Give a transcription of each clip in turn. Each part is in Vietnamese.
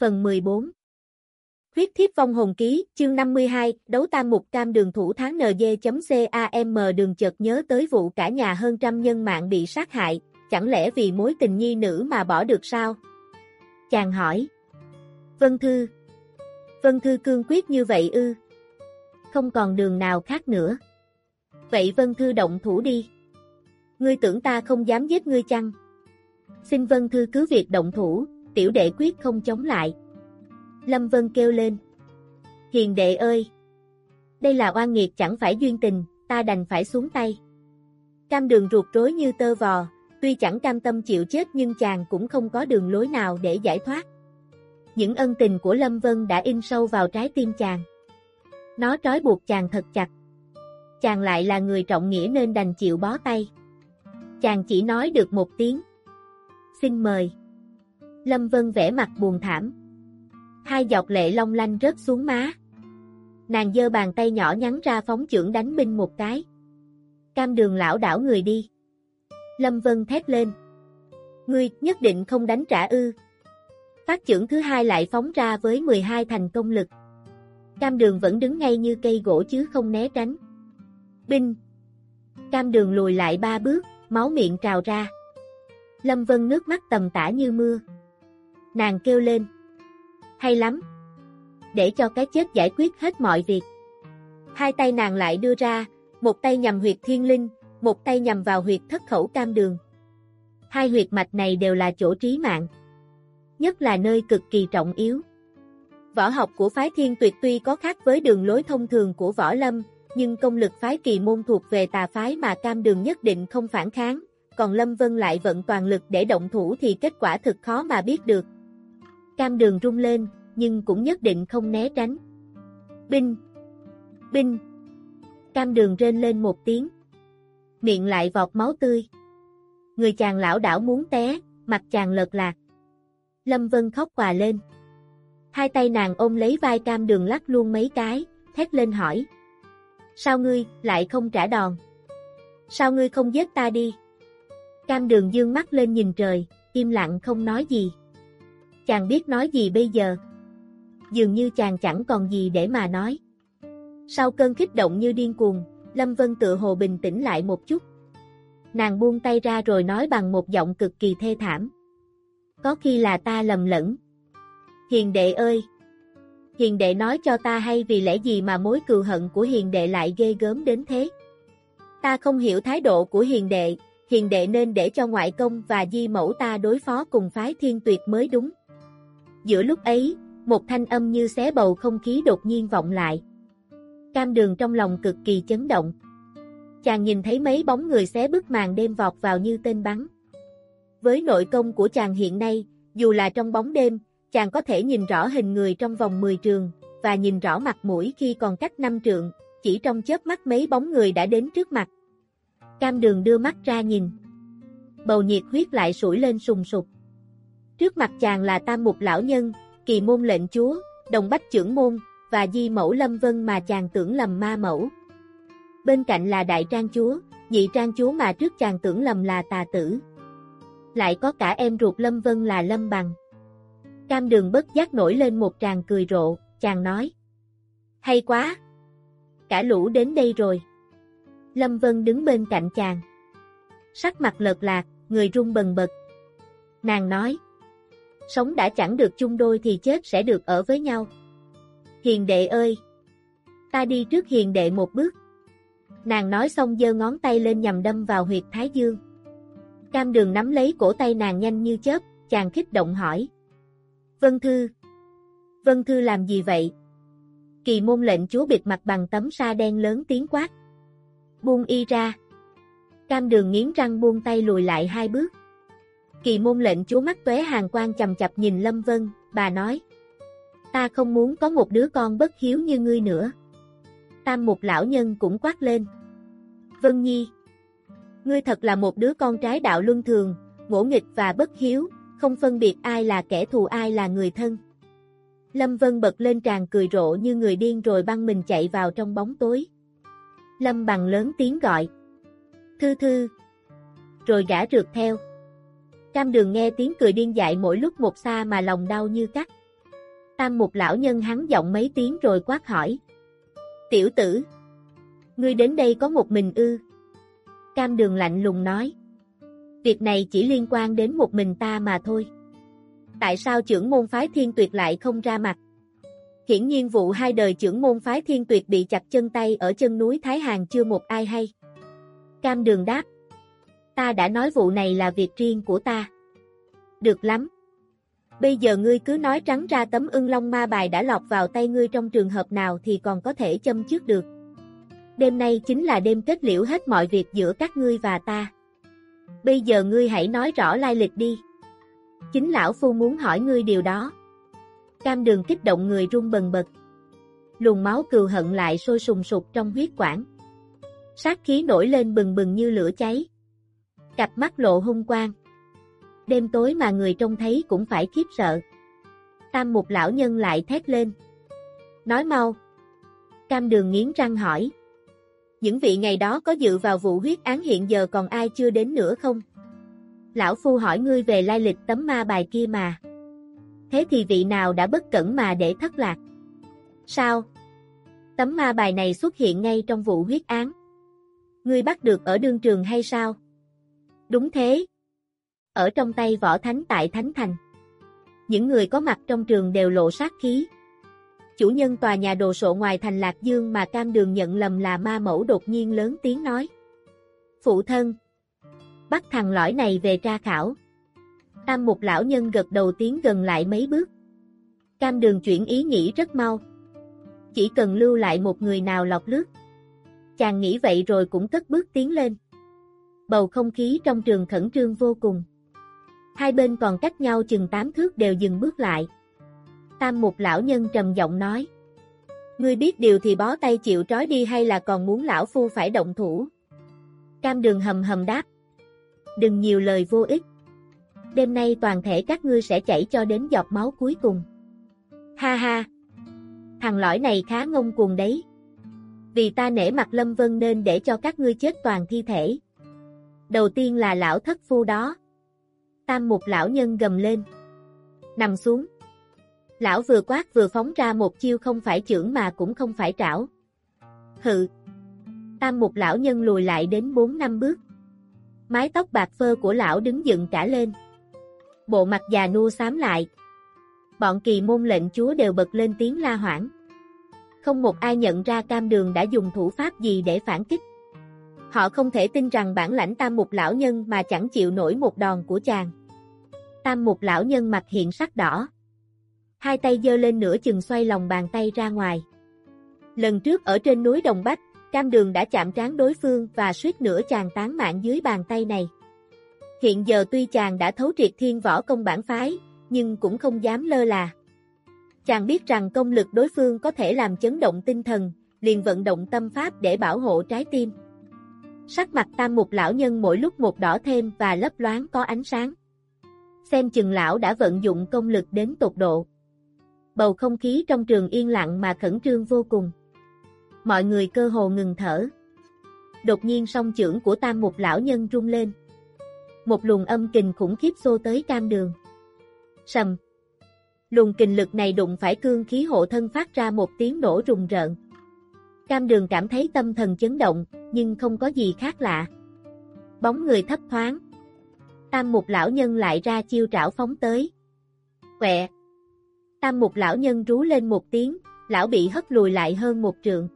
Phần 14 Huyết thiếp vong hồn ký, chương 52, đấu tam mục cam đường thủ tháng nd.cam đường chợt nhớ tới vụ cả nhà hơn trăm nhân mạng bị sát hại, chẳng lẽ vì mối tình nhi nữ mà bỏ được sao? Chàng hỏi. Vân Thư. Vân Thư cương quyết như vậy ư? Không còn đường nào khác nữa. Vậy Vân Thư động thủ đi. Ngươi tưởng ta không dám giết ngươi chăng? Xin Vân Thư cứ việc động thủ, tiểu đệ quyết không chống lại. Lâm Vân kêu lên. Hiền đệ ơi! Đây là oan nghiệt chẳng phải duyên tình, ta đành phải xuống tay. Cam đường ruột rối như tơ vò, tuy chẳng cam tâm chịu chết nhưng chàng cũng không có đường lối nào để giải thoát. Những ân tình của Lâm Vân đã in sâu vào trái tim chàng. Nó trói buộc chàng thật chặt. Chàng lại là người trọng nghĩa nên đành chịu bó tay. Chàng chỉ nói được một tiếng. Xin mời. Lâm Vân vẽ mặt buồn thảm. Hai giọt lệ long lanh rớt xuống má. Nàng giơ bàn tay nhỏ nhắn ra phóng chưởng đánh binh một cái. Cam đường lão đảo người đi. Lâm Vân thét lên. Ngươi nhất định không đánh trả ư. Phát chưởng thứ hai lại phóng ra với 12 thành công lực. Cam đường vẫn đứng ngay như cây gỗ chứ không né tránh. Binh. Cam đường lùi lại ba bước, máu miệng trào ra. Lâm Vân nước mắt tầm tả như mưa. Nàng kêu lên. Hay lắm. Để cho cái chết giải quyết hết mọi việc. Hai tay nàng lại đưa ra, một tay nhằm huyệt thiên linh, một tay nhằm vào huyệt thất khẩu cam đường. Hai huyệt mạch này đều là chỗ trí mạng. Nhất là nơi cực kỳ trọng yếu. Võ học của phái thiên tuyệt tuy có khác với đường lối thông thường của võ lâm, nhưng công lực phái kỳ môn thuộc về tà phái mà cam đường nhất định không phản kháng, còn Lâm Vân lại vận toàn lực để động thủ thì kết quả thực khó mà biết được. Cam đường rung lên, nhưng cũng nhất định không né tránh. Binh! Binh! Cam đường rên lên một tiếng. Miệng lại vọt máu tươi. Người chàng lão đảo muốn té, mặt chàng lợt lạc. Lâm Vân khóc quà lên. Hai tay nàng ôm lấy vai cam đường lắc luôn mấy cái, thét lên hỏi. Sao ngươi, lại không trả đòn? Sao ngươi không giết ta đi? Cam đường dương mắt lên nhìn trời, im lặng không nói gì. Chàng biết nói gì bây giờ? Dường như chàng chẳng còn gì để mà nói. Sau cơn kích động như điên cuồng, Lâm Vân tự hồ bình tĩnh lại một chút. Nàng buông tay ra rồi nói bằng một giọng cực kỳ thê thảm. Có khi là ta lầm lẫn. Hiền đệ ơi! Hiền đệ nói cho ta hay vì lẽ gì mà mối cừu hận của hiền đệ lại ghê gớm đến thế. Ta không hiểu thái độ của hiền đệ, hiền đệ nên để cho ngoại công và di mẫu ta đối phó cùng phái thiên tuyệt mới đúng. Giữa lúc ấy, một thanh âm như xé bầu không khí đột nhiên vọng lại. Cam đường trong lòng cực kỳ chấn động. Chàng nhìn thấy mấy bóng người xé bức màn đêm vọt vào như tên bắn. Với nội công của chàng hiện nay, dù là trong bóng đêm, chàng có thể nhìn rõ hình người trong vòng 10 trường, và nhìn rõ mặt mũi khi còn cách năm trượng, chỉ trong chớp mắt mấy bóng người đã đến trước mặt. Cam đường đưa mắt ra nhìn. Bầu nhiệt huyết lại sủi lên sùng sục. Trước mặt chàng là tam mục lão nhân, kỳ môn lệnh chúa, đồng bách trưởng môn, và di mẫu lâm vân mà chàng tưởng lầm ma mẫu. Bên cạnh là đại trang chúa, nhị trang chúa mà trước chàng tưởng lầm là tà tử. Lại có cả em ruột lâm vân là lâm bằng. Cam đường bất giác nổi lên một tràng cười rộ, chàng nói. Hay quá! Cả lũ đến đây rồi. Lâm Vân đứng bên cạnh chàng. Sắc mặt lợt lạc, người run bần bật. Nàng nói. Sống đã chẳng được chung đôi thì chết sẽ được ở với nhau. Hiền đệ ơi! Ta đi trước hiền đệ một bước. Nàng nói xong giơ ngón tay lên nhằm đâm vào huyệt thái dương. Cam đường nắm lấy cổ tay nàng nhanh như chớp, chàng kích động hỏi. Vân Thư! Vân Thư làm gì vậy? Kỳ môn lệnh chúa bịt mặt bằng tấm sa đen lớn tiếng quát. Buông y ra. Cam đường nghiến răng buông tay lùi lại hai bước. Kỳ môn lệnh chúa mắt tuế hàng quan chầm chập nhìn Lâm Vân, bà nói. Ta không muốn có một đứa con bất hiếu như ngươi nữa. Tam một lão nhân cũng quát lên. Vân Nhi. Ngươi thật là một đứa con trái đạo luân thường, ngỗ nghịch và bất hiếu, không phân biệt ai là kẻ thù ai là người thân. Lâm Vân bật lên tràn cười rộ như người điên rồi băng mình chạy vào trong bóng tối. Lâm bằng lớn tiếng gọi. Thư thư. Rồi gã rượt theo. Cam đường nghe tiếng cười điên dại mỗi lúc một xa mà lòng đau như cắt. Tam một lão nhân hắn giọng mấy tiếng rồi quát hỏi. Tiểu tử. Ngươi đến đây có một mình ư. Cam đường lạnh lùng nói. Việc này chỉ liên quan đến một mình ta mà thôi. Tại sao trưởng môn phái thiên tuyệt lại không ra mặt? Hiển nhiên vụ hai đời trưởng môn phái thiên tuyệt bị chặt chân tay ở chân núi Thái Hàng chưa một ai hay. Cam đường đáp. Ta đã nói vụ này là việc riêng của ta. Được lắm. Bây giờ ngươi cứ nói trắng ra tấm ưng long ma bài đã lọt vào tay ngươi trong trường hợp nào thì còn có thể châm trước được. Đêm nay chính là đêm kết liễu hết mọi việc giữa các ngươi và ta. Bây giờ ngươi hãy nói rõ lai lịch đi. Chính lão phu muốn hỏi ngươi điều đó. Cam đường kích động người run bần bật. Luồng máu cừu hận lại sôi sùng sục trong huyết quản. Sát khí nổi lên bừng bừng như lửa cháy. Cặp mắt lộ hung quang. Đêm tối mà người trông thấy cũng phải khiếp sợ. Tam một lão nhân lại thét lên. Nói mau. Cam đường nghiến răng hỏi. Những vị ngày đó có dự vào vụ huyết án hiện giờ còn ai chưa đến nữa không? Lão Phu hỏi ngươi về lai lịch tấm ma bài kia mà. Thế thì vị nào đã bất cẩn mà để thất lạc? Sao? Tấm ma bài này xuất hiện ngay trong vụ huyết án. Ngươi bắt được ở đương trường hay sao? Đúng thế. Ở trong tay võ thánh tại Thánh Thành. Những người có mặt trong trường đều lộ sát khí. Chủ nhân tòa nhà đồ sộ ngoài thành Lạc Dương mà cam đường nhận lầm là ma mẫu đột nhiên lớn tiếng nói. Phụ thân. Bắt thằng lõi này về tra khảo. Tam một lão nhân gật đầu tiến gần lại mấy bước. Cam đường chuyển ý nghĩ rất mau. Chỉ cần lưu lại một người nào lọc lướt. Chàng nghĩ vậy rồi cũng cất bước tiến lên. Bầu không khí trong trường khẩn trương vô cùng. Hai bên còn cách nhau chừng tám thước đều dừng bước lại. Tam một lão nhân trầm giọng nói. Ngươi biết điều thì bó tay chịu trói đi hay là còn muốn lão phu phải động thủ? Cam đường hầm hầm đáp. Đừng nhiều lời vô ích. Đêm nay toàn thể các ngươi sẽ chảy cho đến giọt máu cuối cùng. Ha ha! Thằng lõi này khá ngông cuồng đấy. Vì ta nể mặt Lâm Vân nên để cho các ngươi chết toàn thi thể. Đầu tiên là lão thất phu đó. Tam mục lão nhân gầm lên. Nằm xuống. Lão vừa quát vừa phóng ra một chiêu không phải chưởng mà cũng không phải trảo. Hự. Tam mục lão nhân lùi lại đến 4 năm bước. Mái tóc bạc phơ của lão đứng dựng cả lên. Bộ mặt già nua xám lại. Bọn kỳ môn lệnh chúa đều bật lên tiếng la hoảng. Không một ai nhận ra cam đường đã dùng thủ pháp gì để phản kích. Họ không thể tin rằng bản lãnh tam mục lão nhân mà chẳng chịu nổi một đòn của chàng. Tam mục lão nhân mặt hiện sắc đỏ. Hai tay giơ lên nửa chừng xoay lòng bàn tay ra ngoài. Lần trước ở trên núi Đồng Bách, cam đường đã chạm trán đối phương và suýt nữa chàng tán mạng dưới bàn tay này. Hiện giờ tuy chàng đã thấu triệt thiên võ công bản phái, nhưng cũng không dám lơ là. Chàng biết rằng công lực đối phương có thể làm chấn động tinh thần, liền vận động tâm pháp để bảo hộ trái tim. Sắc mặt tam mục lão nhân mỗi lúc một đỏ thêm và lấp loáng có ánh sáng. Xem chừng lão đã vận dụng công lực đến tột độ. Bầu không khí trong trường yên lặng mà khẩn trương vô cùng. Mọi người cơ hồ ngừng thở. Đột nhiên song trưởng của tam mục lão nhân rung lên. Một luồng âm kình khủng khiếp xô tới cam đường. Sầm. Luồng kình lực này đụng phải cương khí hộ thân phát ra một tiếng nổ rùng rợn. Cam đường cảm thấy tâm thần chấn động, nhưng không có gì khác lạ. Bóng người thấp thoáng. Tam mục lão nhân lại ra chiêu trảo phóng tới. Quẹ. Tam mục lão nhân rú lên một tiếng, lão bị hất lùi lại hơn một trượng.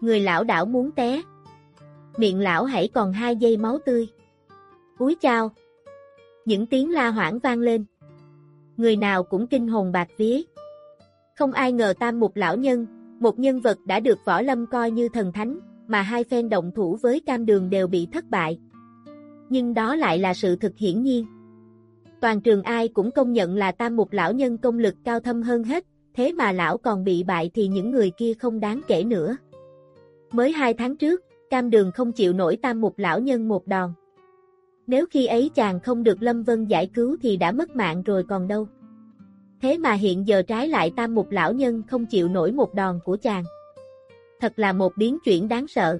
Người lão đảo muốn té. Miệng lão hãy còn hai giây máu tươi. Úi chao. Những tiếng la hoảng vang lên. Người nào cũng kinh hồn bạc vía. Không ai ngờ tam mục lão nhân, một nhân vật đã được võ lâm coi như thần thánh, mà hai phen động thủ với cam đường đều bị thất bại. Nhưng đó lại là sự thực hiển nhiên. Toàn trường ai cũng công nhận là tam mục lão nhân công lực cao thâm hơn hết, thế mà lão còn bị bại thì những người kia không đáng kể nữa. Mới hai tháng trước, cam đường không chịu nổi tam mục lão nhân một đòn. Nếu khi ấy chàng không được Lâm Vân giải cứu thì đã mất mạng rồi còn đâu. Thế mà hiện giờ trái lại tam mục lão nhân không chịu nổi một đòn của chàng. Thật là một biến chuyển đáng sợ.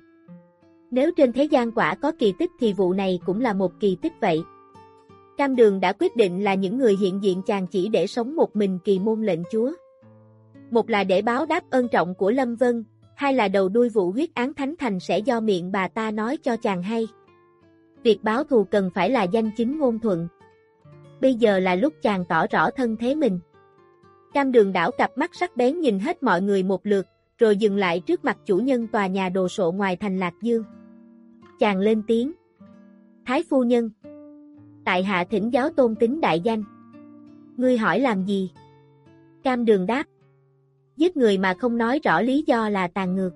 Nếu trên thế gian quả có kỳ tích thì vụ này cũng là một kỳ tích vậy. Cam đường đã quyết định là những người hiện diện chàng chỉ để sống một mình kỳ môn lệnh chúa. Một là để báo đáp ơn trọng của Lâm Vân, hai là đầu đuôi vụ huyết án thánh thành sẽ do miệng bà ta nói cho chàng hay. Việc báo thù cần phải là danh chính ngôn thuận. Bây giờ là lúc chàng tỏ rõ thân thế mình. Cam đường đảo cặp mắt sắc bén nhìn hết mọi người một lượt, rồi dừng lại trước mặt chủ nhân tòa nhà đồ sộ ngoài thành Lạc Dương. Chàng lên tiếng. Thái phu nhân. Tại hạ thỉnh giáo tôn tính đại danh. Ngươi hỏi làm gì? Cam đường đáp. Giết người mà không nói rõ lý do là tàn ngược.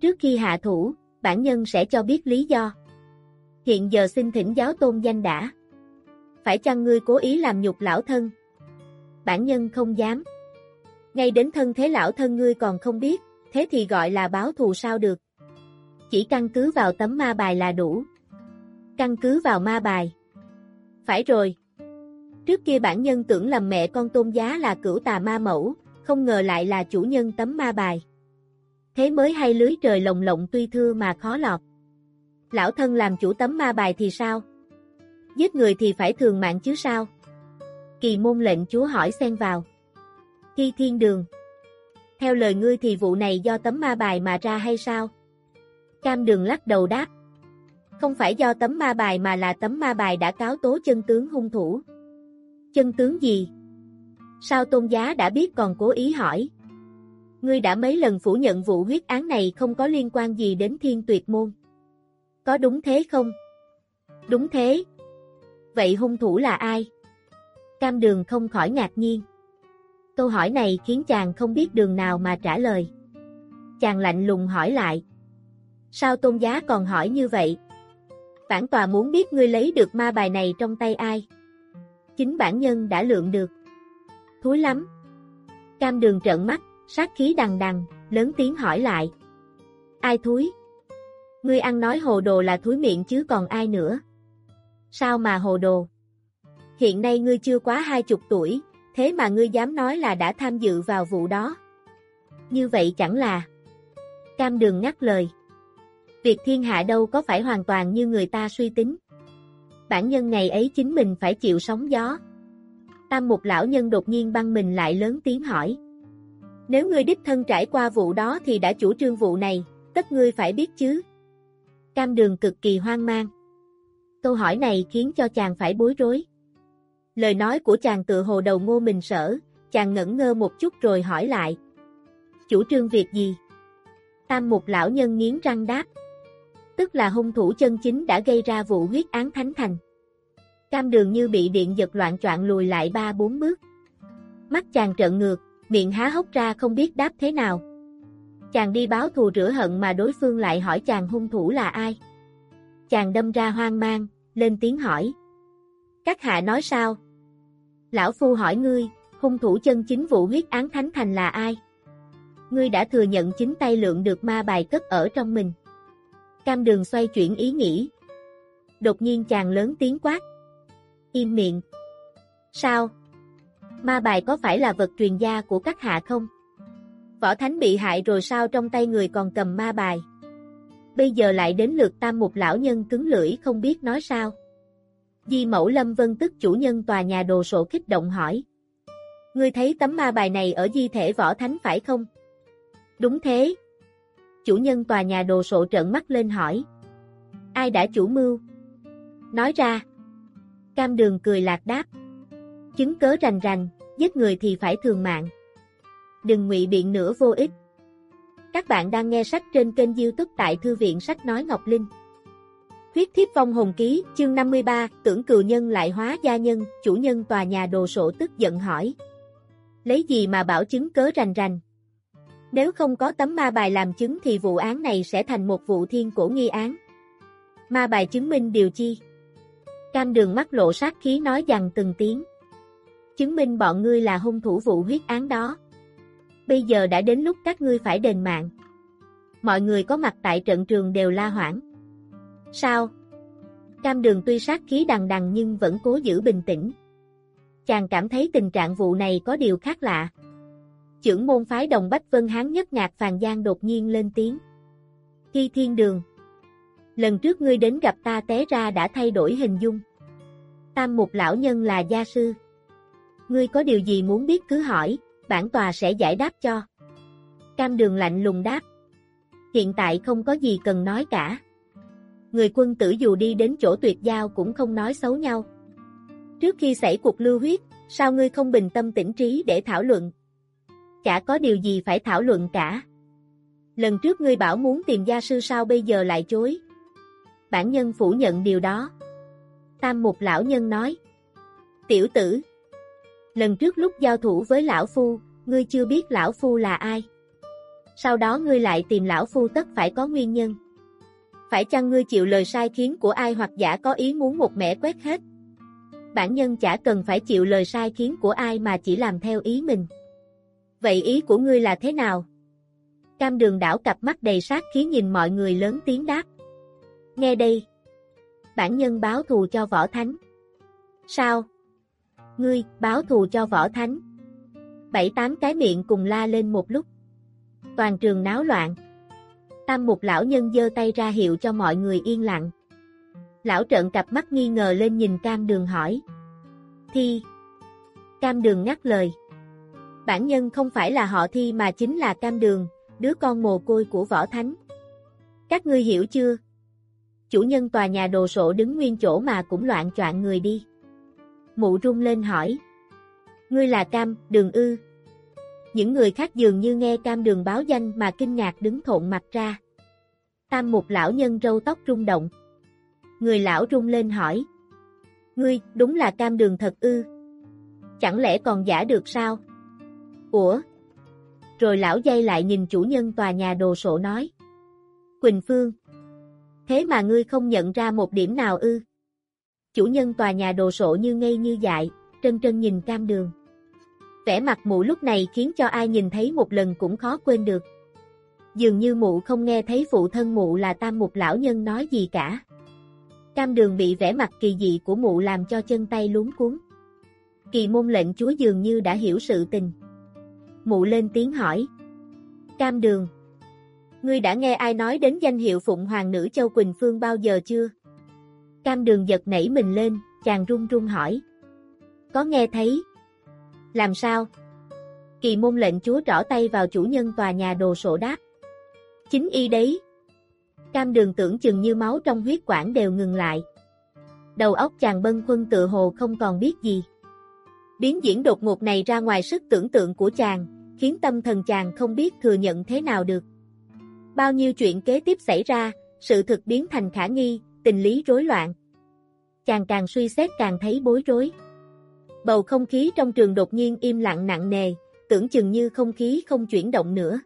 Trước khi hạ thủ, bản nhân sẽ cho biết lý do. Hiện giờ xin thỉnh giáo tôn danh đã. Phải chăng ngươi cố ý làm nhục lão thân? Bản nhân không dám. Ngay đến thân thế lão thân ngươi còn không biết, thế thì gọi là báo thù sao được. Chỉ căn cứ vào tấm ma bài là đủ. Căn cứ vào ma bài. Phải rồi. Trước kia bản nhân tưởng lầm mẹ con tôn giá là cửu tà ma mẫu, không ngờ lại là chủ nhân tấm ma bài. Thế mới hay lưới trời lồng lộng tuy thưa mà khó lọt. Lão thân làm chủ tấm ma bài thì sao? Giết người thì phải thường mạng chứ sao? Kỳ môn lệnh chúa hỏi xen vào. Thi thiên đường. Theo lời ngươi thì vụ này do tấm ma bài mà ra hay sao? Cam đường lắc đầu đáp. Không phải do tấm ma bài mà là tấm ma bài đã cáo tố chân tướng hung thủ. Chân tướng gì? Sao tôn giá đã biết còn cố ý hỏi? Ngươi đã mấy lần phủ nhận vụ huyết án này không có liên quan gì đến thiên tuyệt môn. Có đúng thế không? Đúng thế. Vậy hung thủ là ai? Cam đường không khỏi ngạc nhiên. Câu hỏi này khiến chàng không biết đường nào mà trả lời. Chàng lạnh lùng hỏi lại. Sao tôn giá còn hỏi như vậy? Bản tòa muốn biết ngươi lấy được ma bài này trong tay ai? Chính bản nhân đã lượng được. Thúi lắm. Cam đường trợn mắt, sát khí đằng đằng, lớn tiếng hỏi lại. Ai thúi? Ngươi ăn nói hồ đồ là thúi miệng chứ còn ai nữa? Sao mà hồ đồ? Hiện nay ngươi chưa quá hai chục tuổi, thế mà ngươi dám nói là đã tham dự vào vụ đó. Như vậy chẳng là... Cam đường ngắt lời. Việc thiên hạ đâu có phải hoàn toàn như người ta suy tính. Bản nhân ngày ấy chính mình phải chịu sóng gió. Tam một lão nhân đột nhiên băng mình lại lớn tiếng hỏi. Nếu ngươi đích thân trải qua vụ đó thì đã chủ trương vụ này, tất ngươi phải biết chứ. Cam đường cực kỳ hoang mang. Câu hỏi này khiến cho chàng phải bối rối. Lời nói của chàng tự hồ đầu ngô mình sở, chàng ngẩn ngơ một chút rồi hỏi lại. Chủ trương việc gì? Tam mục lão nhân nghiến răng đáp. Tức là hung thủ chân chính đã gây ra vụ huyết án thánh thành. Cam đường như bị điện giật loạn troạn lùi lại ba bốn bước. Mắt chàng trợn ngược, miệng há hốc ra không biết đáp thế nào. Chàng đi báo thù rửa hận mà đối phương lại hỏi chàng hung thủ là ai. Chàng đâm ra hoang mang, lên tiếng hỏi. Các hạ nói sao? Lão Phu hỏi ngươi, hung thủ chân chính vụ huyết án thánh thành là ai? Ngươi đã thừa nhận chính tay lượng được ma bài cất ở trong mình. Cam đường xoay chuyển ý nghĩ. Đột nhiên chàng lớn tiếng quát. Im miệng. Sao? Ma bài có phải là vật truyền gia của các hạ không? Võ Thánh bị hại rồi sao trong tay người còn cầm ma bài? Bây giờ lại đến lượt tam một lão nhân cứng lưỡi không biết nói sao. Di mẫu Lâm Vân tức chủ nhân tòa nhà đồ sộ kích động hỏi. Ngươi thấy tấm ma bài này ở di thể võ thánh phải không? Đúng thế. Chủ nhân tòa nhà đồ sộ trợn mắt lên hỏi. Ai đã chủ mưu? Nói ra. Cam đường cười lạc đáp. Chứng cớ rành rành, giết người thì phải thường mạng. Đừng ngụy biện nữa vô ích. Các bạn đang nghe sách trên kênh youtube tại Thư viện Sách Nói Ngọc Linh. Huyết thiếp vong hồn ký, chương 53, tưởng cừu nhân lại hóa gia nhân, chủ nhân tòa nhà đồ sổ tức giận hỏi. Lấy gì mà bảo chứng cớ rành rành? Nếu không có tấm ma bài làm chứng thì vụ án này sẽ thành một vụ thiên cổ nghi án. Ma bài chứng minh điều chi? Cam đường mắt lộ sát khí nói rằng từng tiếng. Chứng minh bọn ngươi là hung thủ vụ huyết án đó. Bây giờ đã đến lúc các ngươi phải đền mạng. Mọi người có mặt tại trận trường đều la hoảng. Sao? Cam đường tuy sát khí đằng đằng nhưng vẫn cố giữ bình tĩnh. Chàng cảm thấy tình trạng vụ này có điều khác lạ. Chưởng môn phái đồng Bách Vân Hán nhất ngạc Phàn Giang đột nhiên lên tiếng. Khi thiên đường. Lần trước ngươi đến gặp ta té ra đã thay đổi hình dung. Tam mục lão nhân là gia sư. Ngươi có điều gì muốn biết cứ hỏi, bản tòa sẽ giải đáp cho. Cam đường lạnh lùng đáp. Hiện tại không có gì cần nói cả. Người quân tử dù đi đến chỗ tuyệt giao cũng không nói xấu nhau. Trước khi xảy cuộc lưu huyết, sao ngươi không bình tâm tĩnh trí để thảo luận? Chả có điều gì phải thảo luận cả. Lần trước ngươi bảo muốn tìm gia sư sao bây giờ lại chối. Bản nhân phủ nhận điều đó. Tam một lão nhân nói. Tiểu tử. Lần trước lúc giao thủ với lão phu, ngươi chưa biết lão phu là ai. Sau đó ngươi lại tìm lão phu tất phải có nguyên nhân. Phải chăng ngươi chịu lời sai khiến của ai hoặc giả có ý muốn một mẻ quét hết? Bản nhân chả cần phải chịu lời sai khiến của ai mà chỉ làm theo ý mình. Vậy ý của ngươi là thế nào? Cam đường đảo cặp mắt đầy sát khí nhìn mọi người lớn tiếng đáp. Nghe đây. Bản nhân báo thù cho võ thánh. Sao? Ngươi, báo thù cho võ thánh. Bảy tám cái miệng cùng la lên một lúc. Toàn trường náo loạn. Tam mục lão nhân giơ tay ra hiệu cho mọi người yên lặng. Lão trợn cặp mắt nghi ngờ lên nhìn cam đường hỏi. Thi. Cam đường ngắt lời. Bản nhân không phải là họ thi mà chính là cam đường, đứa con mồ côi của võ thánh. Các ngươi hiểu chưa? Chủ nhân tòa nhà đồ sộ đứng nguyên chỗ mà cũng loạn choạng người đi. Mụ rung lên hỏi. Ngươi là cam, đường ư. Những người khác dường như nghe cam đường báo danh mà kinh ngạc đứng thộn mặt ra. Tam một lão nhân râu tóc rung động. Người lão rung lên hỏi. Ngươi, đúng là cam đường thật ư. Chẳng lẽ còn giả được sao? Ủa? Rồi lão dây lại nhìn chủ nhân tòa nhà đồ sộ nói. Quỳnh Phương. Thế mà ngươi không nhận ra một điểm nào ư? Chủ nhân tòa nhà đồ sộ như ngây như dại, trân trân nhìn cam đường. Vẻ mặt mụ lúc này khiến cho ai nhìn thấy một lần cũng khó quên được. Dường như mụ không nghe thấy phụ thân mụ là tam mục lão nhân nói gì cả. Cam đường bị vẻ mặt kỳ dị của mụ làm cho chân tay luống cuốn. Kỳ môn lệnh chúa dường như đã hiểu sự tình. Mụ lên tiếng hỏi. Cam đường. Ngươi đã nghe ai nói đến danh hiệu Phụng Hoàng nữ Châu Quỳnh Phương bao giờ chưa? Cam đường giật nảy mình lên, chàng run run hỏi. Có nghe thấy? Làm sao? Kỳ môn lệnh chúa trỏ tay vào chủ nhân tòa nhà đồ sổ đáp. Chính y đấy. Cam đường tưởng chừng như máu trong huyết quản đều ngừng lại. Đầu óc chàng bân khuân tự hồ không còn biết gì. Biến diễn đột ngột này ra ngoài sức tưởng tượng của chàng, khiến tâm thần chàng không biết thừa nhận thế nào được. Bao nhiêu chuyện kế tiếp xảy ra, sự thực biến thành khả nghi, tình lý rối loạn. Chàng càng suy xét càng thấy bối rối. Bầu không khí trong trường đột nhiên im lặng nặng nề, tưởng chừng như không khí không chuyển động nữa.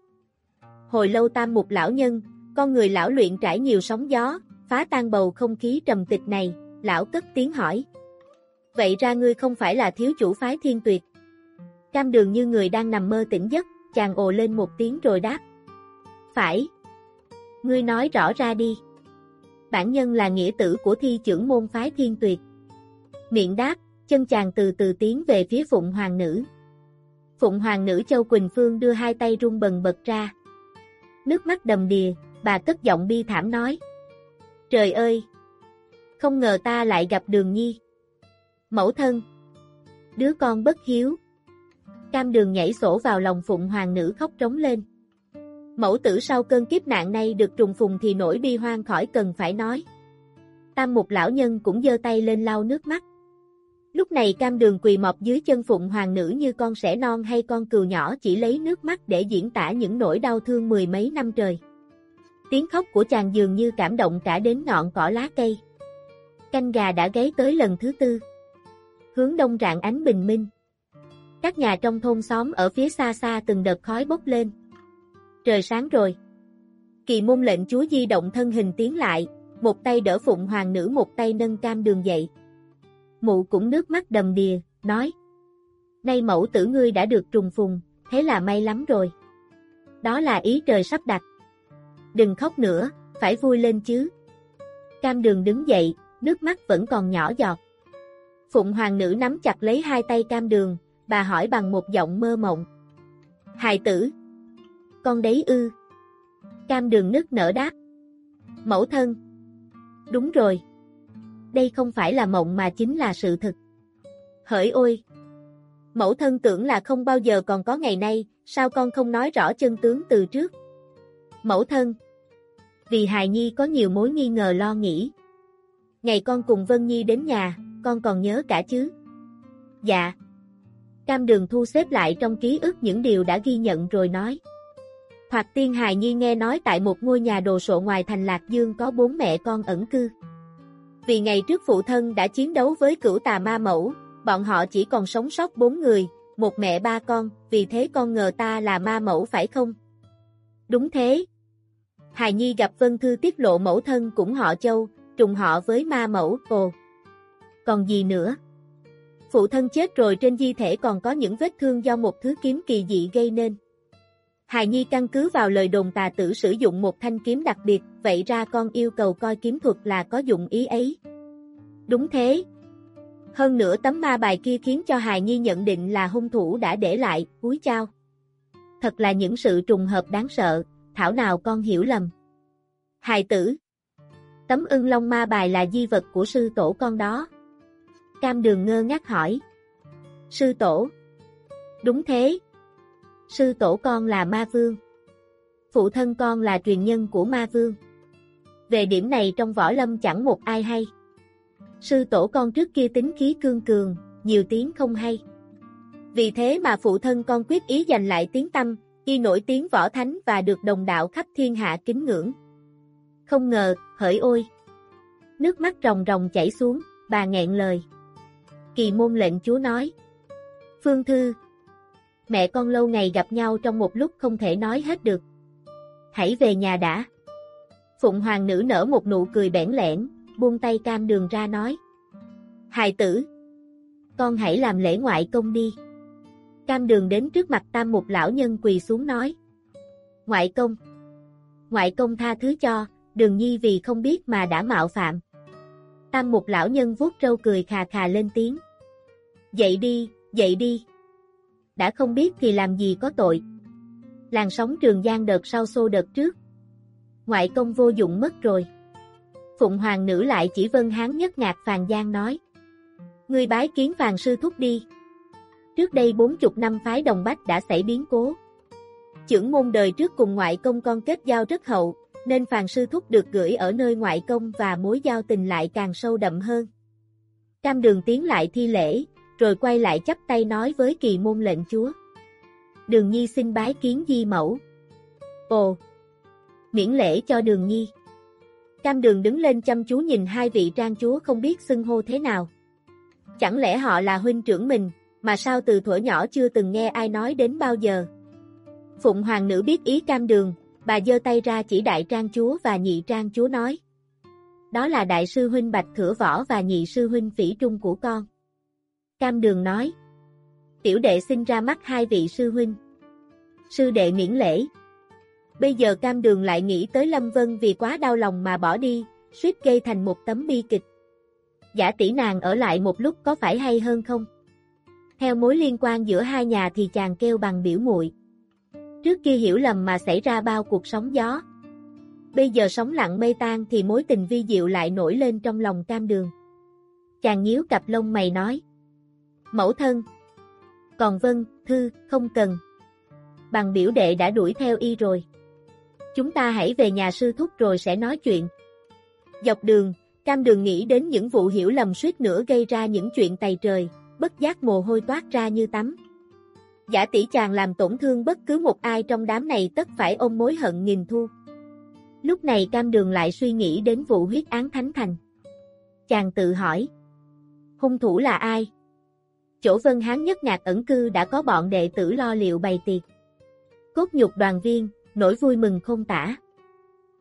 Hồi lâu tam mục lão nhân, con người lão luyện trải nhiều sóng gió, phá tan bầu không khí trầm tịch này, lão cất tiếng hỏi. Vậy ra ngươi không phải là thiếu chủ phái thiên tuyệt. Cam đường như người đang nằm mơ tỉnh giấc, chàng ồ lên một tiếng rồi đáp. Phải. Ngươi nói rõ ra đi. Bản nhân là nghĩa tử của thi trưởng môn phái thiên tuyệt. Miệng đáp, chân chàng từ từ tiến về phía Phụng Hoàng Nữ. Phụng Hoàng Nữ Châu Quỳnh Phương đưa hai tay run bần bật ra. Nước mắt đầm đìa, bà cất giọng bi thảm nói. Trời ơi! Không ngờ ta lại gặp đường nhi. Mẫu thân! Đứa con bất hiếu. Cam đường nhảy sổ vào lòng Phụng Hoàng Nữ khóc trống lên. Mẫu tử sau cơn kiếp nạn này được trùng phùng thì nổi bi hoang khỏi cần phải nói. Tam mục lão nhân cũng giơ tay lên lau nước mắt. Lúc này cam đường quỳ mọc dưới chân phụng hoàng nữ như con sẻ non hay con cừu nhỏ chỉ lấy nước mắt để diễn tả những nỗi đau thương mười mấy năm trời. Tiếng khóc của chàng dường như cảm động cả đến ngọn cỏ lá cây. Canh gà đã gáy tới lần thứ tư. Hướng đông rạng ánh bình minh. Các nhà trong thôn xóm ở phía xa xa từng đợt khói bốc lên. Trời sáng rồi. Kỳ môn lệnh chúa di động thân hình tiến lại, một tay đỡ phụng hoàng nữ một tay nâng cam đường dậy mụ cũng nước mắt đầm đìa, nói. Nay mẫu tử ngươi đã được trùng phùng, thế là may lắm rồi. Đó là ý trời sắp đặt. Đừng khóc nữa, phải vui lên chứ. Cam đường đứng dậy, nước mắt vẫn còn nhỏ giọt. Phụng hoàng nữ nắm chặt lấy hai tay cam đường, bà hỏi bằng một giọng mơ mộng. Hài tử. Con đấy ư. Cam đường nức nở đáp. Mẫu thân. Đúng rồi. Đây không phải là mộng mà chính là sự thực. Hỡi ôi! Mẫu thân tưởng là không bao giờ còn có ngày nay, sao con không nói rõ chân tướng từ trước? Mẫu thân! Vì Hài Nhi có nhiều mối nghi ngờ lo nghĩ. Ngày con cùng Vân Nhi đến nhà, con còn nhớ cả chứ? Dạ. Cam đường thu xếp lại trong ký ức những điều đã ghi nhận rồi nói. Hoặc tiên hài nhi nghe nói tại một ngôi nhà đồ sộ ngoài thành Lạc Dương có bốn mẹ con ẩn cư. Vì ngày trước phụ thân đã chiến đấu với cửu tà ma mẫu, bọn họ chỉ còn sống sót bốn người, một mẹ ba con, vì thế con ngờ ta là ma mẫu phải không? Đúng thế. Hài Nhi gặp Vân Thư tiết lộ mẫu thân cũng họ châu, trùng họ với ma mẫu, ồ. Còn gì nữa? Phụ thân chết rồi trên di thể còn có những vết thương do một thứ kiếm kỳ dị gây nên. Hài Nhi căn cứ vào lời đồn tà tử sử dụng một thanh kiếm đặc biệt, vậy ra con yêu cầu coi kiếm thuật là có dụng ý ấy. Đúng thế. Hơn nữa tấm ma bài kia khiến cho Hài Nhi nhận định là hung thủ đã để lại, cúi chao. Thật là những sự trùng hợp đáng sợ, thảo nào con hiểu lầm. Hài tử. Tấm ưng long ma bài là di vật của sư tổ con đó. Cam đường ngơ ngác hỏi. Sư tổ. Đúng thế, sư tổ con là ma vương. Phụ thân con là truyền nhân của ma vương. Về điểm này trong võ lâm chẳng một ai hay. Sư tổ con trước kia tính khí cương cường, nhiều tiếng không hay. Vì thế mà phụ thân con quyết ý giành lại tiếng tâm, y nổi tiếng võ thánh và được đồng đạo khắp thiên hạ kính ngưỡng. Không ngờ, hỡi ôi! Nước mắt ròng ròng chảy xuống, bà nghẹn lời. Kỳ môn lệnh chúa nói. Phương Thư, mẹ con lâu ngày gặp nhau trong một lúc không thể nói hết được. Hãy về nhà đã. Phụng hoàng nữ nở một nụ cười bẽn lẽn, buông tay cam đường ra nói. Hài tử, con hãy làm lễ ngoại công đi. Cam đường đến trước mặt tam một lão nhân quỳ xuống nói. Ngoại công. Ngoại công tha thứ cho, đường nhi vì không biết mà đã mạo phạm. Tam một lão nhân vuốt râu cười khà khà lên tiếng. Dậy đi, dậy đi đã không biết thì làm gì có tội. Làn sóng trường giang đợt sau xô đợt trước. Ngoại công vô dụng mất rồi. Phụng hoàng nữ lại chỉ vân hán nhất ngạc phàn giang nói. Ngươi bái kiến phàn sư thúc đi. Trước đây bốn chục năm phái đồng bách đã xảy biến cố. Chưởng môn đời trước cùng ngoại công con kết giao rất hậu, nên phàn sư thúc được gửi ở nơi ngoại công và mối giao tình lại càng sâu đậm hơn. Cam đường tiến lại thi lễ, rồi quay lại chắp tay nói với kỳ môn lệnh chúa. Đường Nhi xin bái kiến di mẫu. Ồ! Miễn lễ cho đường Nhi. Cam đường đứng lên chăm chú nhìn hai vị trang chúa không biết xưng hô thế nào. Chẳng lẽ họ là huynh trưởng mình, mà sao từ thuở nhỏ chưa từng nghe ai nói đến bao giờ. Phụng hoàng nữ biết ý cam đường, bà giơ tay ra chỉ đại trang chúa và nhị trang chúa nói. Đó là đại sư huynh Bạch Thửa Võ và nhị sư huynh Phỉ Trung của con. Cam Đường nói. Tiểu đệ xin ra mắt hai vị sư huynh. Sư đệ miễn lễ. Bây giờ Cam Đường lại nghĩ tới Lâm Vân vì quá đau lòng mà bỏ đi, suýt gây thành một tấm bi kịch. Giả tỷ nàng ở lại một lúc có phải hay hơn không? Theo mối liên quan giữa hai nhà thì chàng kêu bằng biểu muội. Trước kia hiểu lầm mà xảy ra bao cuộc sóng gió. Bây giờ sóng lặng mây tan thì mối tình vi diệu lại nổi lên trong lòng cam đường. Chàng nhíu cặp lông mày nói. Mẫu thân. Còn vân, thư, không cần. Bằng biểu đệ đã đuổi theo y rồi. Chúng ta hãy về nhà sư thúc rồi sẽ nói chuyện. Dọc đường, cam đường nghĩ đến những vụ hiểu lầm suýt nữa gây ra những chuyện tày trời, bất giác mồ hôi toát ra như tắm. Giả tỷ chàng làm tổn thương bất cứ một ai trong đám này tất phải ôm mối hận nghìn thu. Lúc này cam đường lại suy nghĩ đến vụ huyết án thánh thành. Chàng tự hỏi. Hung thủ là ai? Chỗ Vân Hán nhất ngạc ẩn cư đã có bọn đệ tử lo liệu bày tiệc. Cốt nhục đoàn viên, nỗi vui mừng không tả.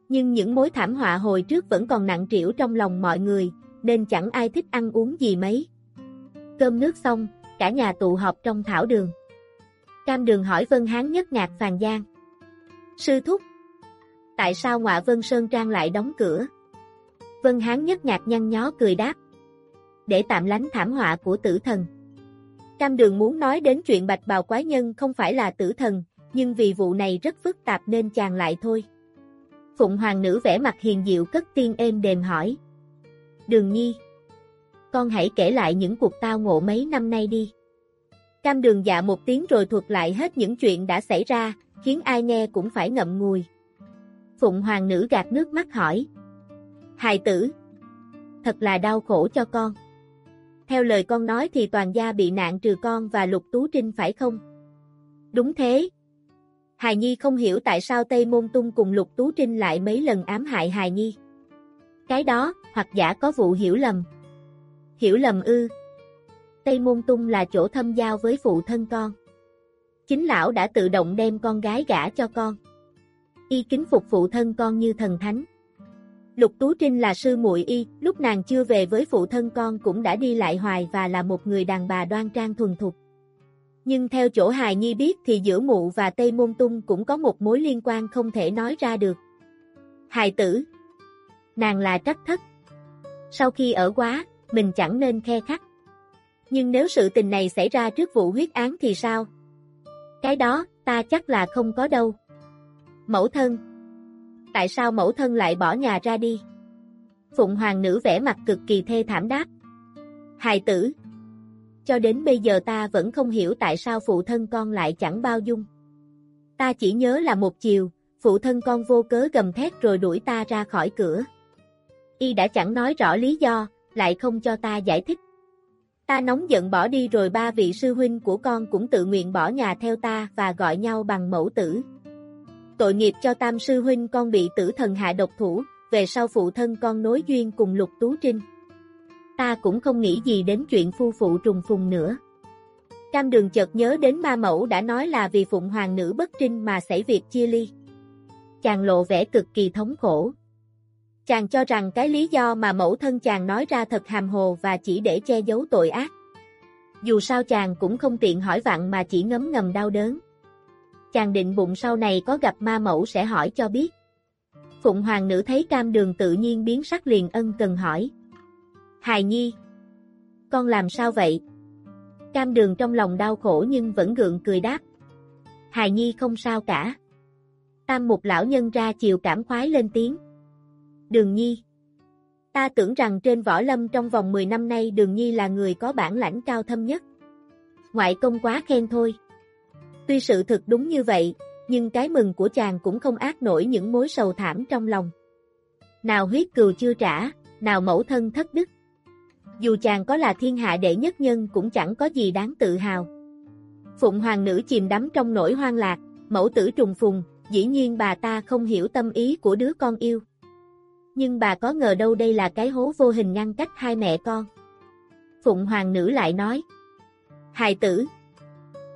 Nhưng những mối thảm họa hồi trước vẫn còn nặng trĩu trong lòng mọi người, nên chẳng ai thích ăn uống gì mấy. cơm nước xong, cả nhà tụ họp trong thảo đường. Cam đường hỏi Vân Hán nhất ngạc Phàn Giang. Sư thúc, tại sao ngọa Vân Sơn Trang lại đóng cửa? Vân Hán nhất ngạc nhăn nhó cười đáp. Để tạm lánh thảm họa của tử thần. Cam đường muốn nói đến chuyện bạch bào quái nhân không phải là tử thần, nhưng vì vụ này rất phức tạp nên chàng lại thôi. Phụng hoàng nữ vẽ mặt hiền diệu cất tiên êm đềm hỏi. Đường nhi. Con hãy kể lại những cuộc tao ngộ mấy năm nay đi. Cam đường dạ một tiếng rồi thuật lại hết những chuyện đã xảy ra, khiến ai nghe cũng phải ngậm ngùi. Phụng hoàng nữ gạt nước mắt hỏi. Hài tử. Thật là đau khổ cho con. Theo lời con nói thì toàn gia bị nạn trừ con và lục tú trinh phải không? Đúng thế. Hài Nhi không hiểu tại sao Tây Môn Tung cùng Lục Tú Trinh lại mấy lần ám hại Hài Nhi. Cái đó, hoặc giả có vụ hiểu lầm. Hiểu lầm ư. Tây Môn Tung là chỗ thâm giao với phụ thân con. Chính lão đã tự động đem con gái gả cho con. Y kính phục phụ thân con như thần thánh. Lục Tú Trinh là sư muội y, lúc nàng chưa về với phụ thân con cũng đã đi lại hoài và là một người đàn bà đoan trang thuần thục. Nhưng theo chỗ Hài Nhi biết thì giữa mụ và Tây Môn Tung cũng có một mối liên quan không thể nói ra được. Hài tử Nàng là trách thất. Sau khi ở quá, mình chẳng nên khe khắc. Nhưng nếu sự tình này xảy ra trước vụ huyết án thì sao? Cái đó, ta chắc là không có đâu. Mẫu thân Tại sao mẫu thân lại bỏ nhà ra đi? Phụng hoàng nữ vẽ mặt cực kỳ thê thảm đáp. Hài tử Cho đến bây giờ ta vẫn không hiểu tại sao phụ thân con lại chẳng bao dung. Ta chỉ nhớ là một chiều, phụ thân con vô cớ gầm thét rồi đuổi ta ra khỏi cửa. Y đã chẳng nói rõ lý do, lại không cho ta giải thích. Ta nóng giận bỏ đi rồi ba vị sư huynh của con cũng tự nguyện bỏ nhà theo ta và gọi nhau bằng mẫu tử. Tội nghiệp cho tam sư huynh con bị tử thần hạ độc thủ, về sau phụ thân con nối duyên cùng lục tú trinh. Ta cũng không nghĩ gì đến chuyện phu phụ trùng phùng nữa. Cam đường chợt nhớ đến ma mẫu đã nói là vì phụng hoàng nữ bất trinh mà xảy việc chia ly. Chàng lộ vẻ cực kỳ thống khổ. Chàng cho rằng cái lý do mà mẫu thân chàng nói ra thật hàm hồ và chỉ để che giấu tội ác. Dù sao chàng cũng không tiện hỏi vặn mà chỉ ngấm ngầm đau đớn. Chàng định bụng sau này có gặp ma mẫu sẽ hỏi cho biết. Phụng hoàng nữ thấy cam đường tự nhiên biến sắc liền ân cần hỏi. Hài nhi, con làm sao vậy? Cam đường trong lòng đau khổ nhưng vẫn gượng cười đáp. Hài nhi không sao cả. Tam một lão nhân ra chiều cảm khoái lên tiếng. Đường Nhi Ta tưởng rằng trên võ lâm trong vòng 10 năm nay Đường Nhi là người có bản lãnh cao thâm nhất. Ngoại công quá khen thôi. Tuy sự thực đúng như vậy, nhưng cái mừng của chàng cũng không ác nổi những mối sầu thảm trong lòng. Nào huyết cừu chưa trả, nào mẫu thân thất đức. Dù chàng có là thiên hạ đệ nhất nhân cũng chẳng có gì đáng tự hào. Phụng hoàng nữ chìm đắm trong nỗi hoang lạc, mẫu tử trùng phùng, dĩ nhiên bà ta không hiểu tâm ý của đứa con yêu nhưng bà có ngờ đâu đây là cái hố vô hình ngăn cách hai mẹ con. Phụng hoàng nữ lại nói, Hài tử,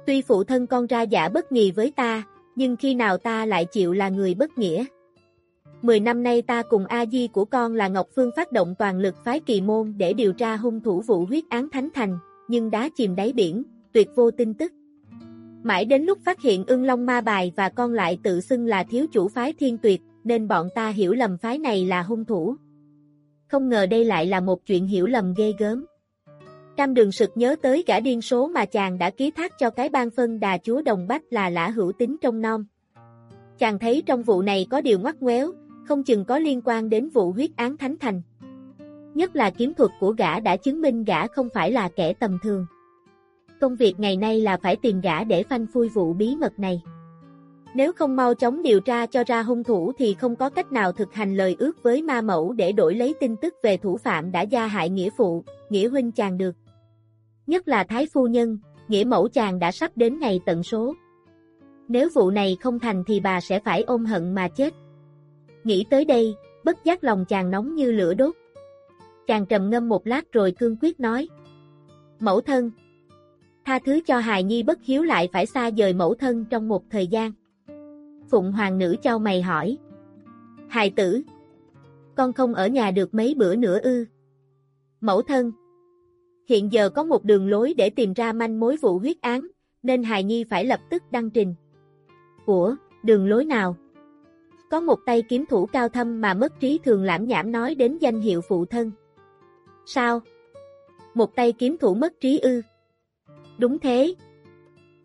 tuy phụ thân con ra giả bất nghì với ta, nhưng khi nào ta lại chịu là người bất nghĩa. Mười năm nay ta cùng A-di của con là Ngọc Phương phát động toàn lực phái kỳ môn để điều tra hung thủ vụ huyết án Thánh Thành, nhưng đá chìm đáy biển, tuyệt vô tin tức. Mãi đến lúc phát hiện ưng long ma bài và con lại tự xưng là thiếu chủ phái thiên tuyệt, nên bọn ta hiểu lầm phái này là hung thủ. Không ngờ đây lại là một chuyện hiểu lầm ghê gớm. Cam đường sực nhớ tới gã điên số mà chàng đã ký thác cho cái ban phân đà chúa Đồng Bách là lã hữu tính trong non. Chàng thấy trong vụ này có điều ngoắt ngoéo, không chừng có liên quan đến vụ huyết án Thánh Thành. Nhất là kiếm thuật của gã đã chứng minh gã không phải là kẻ tầm thường. Công việc ngày nay là phải tìm gã để phanh phui vụ bí mật này. Nếu không mau chóng điều tra cho ra hung thủ thì không có cách nào thực hành lời ước với ma mẫu để đổi lấy tin tức về thủ phạm đã gia hại nghĩa phụ, nghĩa huynh chàng được. Nhất là thái phu nhân, nghĩa mẫu chàng đã sắp đến ngày tận số. Nếu vụ này không thành thì bà sẽ phải ôm hận mà chết. Nghĩ tới đây, bất giác lòng chàng nóng như lửa đốt. Chàng trầm ngâm một lát rồi cương quyết nói. Mẫu thân, tha thứ cho hài nhi bất hiếu lại phải xa rời mẫu thân trong một thời gian. Phụng hoàng nữ cho mày hỏi. Hài tử, con không ở nhà được mấy bữa nữa ư. Mẫu thân, Hiện giờ có một đường lối để tìm ra manh mối vụ huyết án, nên hài nhi phải lập tức đăng trình. Ủa, đường lối nào? Có một tay kiếm thủ cao thâm mà mất trí thường lãm nhảm nói đến danh hiệu phụ thân. Sao? Một tay kiếm thủ mất trí ư? Đúng thế.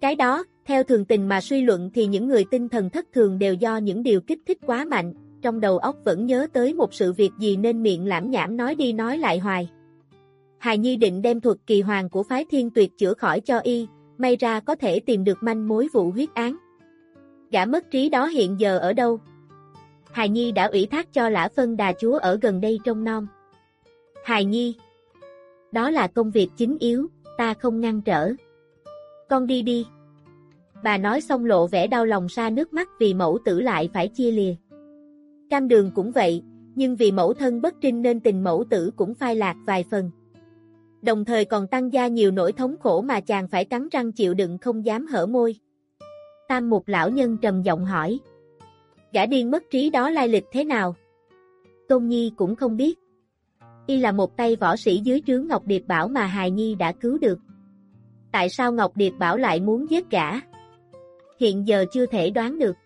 Cái đó, theo thường tình mà suy luận thì những người tinh thần thất thường đều do những điều kích thích quá mạnh, trong đầu óc vẫn nhớ tới một sự việc gì nên miệng lãm nhảm nói đi nói lại hoài. Hài Nhi định đem thuật kỳ hoàng của phái thiên tuyệt chữa khỏi cho y, may ra có thể tìm được manh mối vụ huyết án. Gã mất trí đó hiện giờ ở đâu? Hài Nhi đã ủy thác cho Lã Phân Đà Chúa ở gần đây trong non. Hài Nhi Đó là công việc chính yếu, ta không ngăn trở. Con đi đi. Bà nói xong lộ vẻ đau lòng xa nước mắt vì mẫu tử lại phải chia lìa. Cam đường cũng vậy, nhưng vì mẫu thân bất trinh nên tình mẫu tử cũng phai lạc vài phần. Đồng thời còn tăng gia nhiều nỗi thống khổ mà chàng phải cắn răng chịu đựng không dám hở môi. Tam mục lão nhân trầm giọng hỏi. Gã điên mất trí đó lai lịch thế nào? Tôn Nhi cũng không biết. Y là một tay võ sĩ dưới trướng Ngọc Điệp Bảo mà Hài Nhi đã cứu được. Tại sao Ngọc Điệp Bảo lại muốn giết gã? Hiện giờ chưa thể đoán được.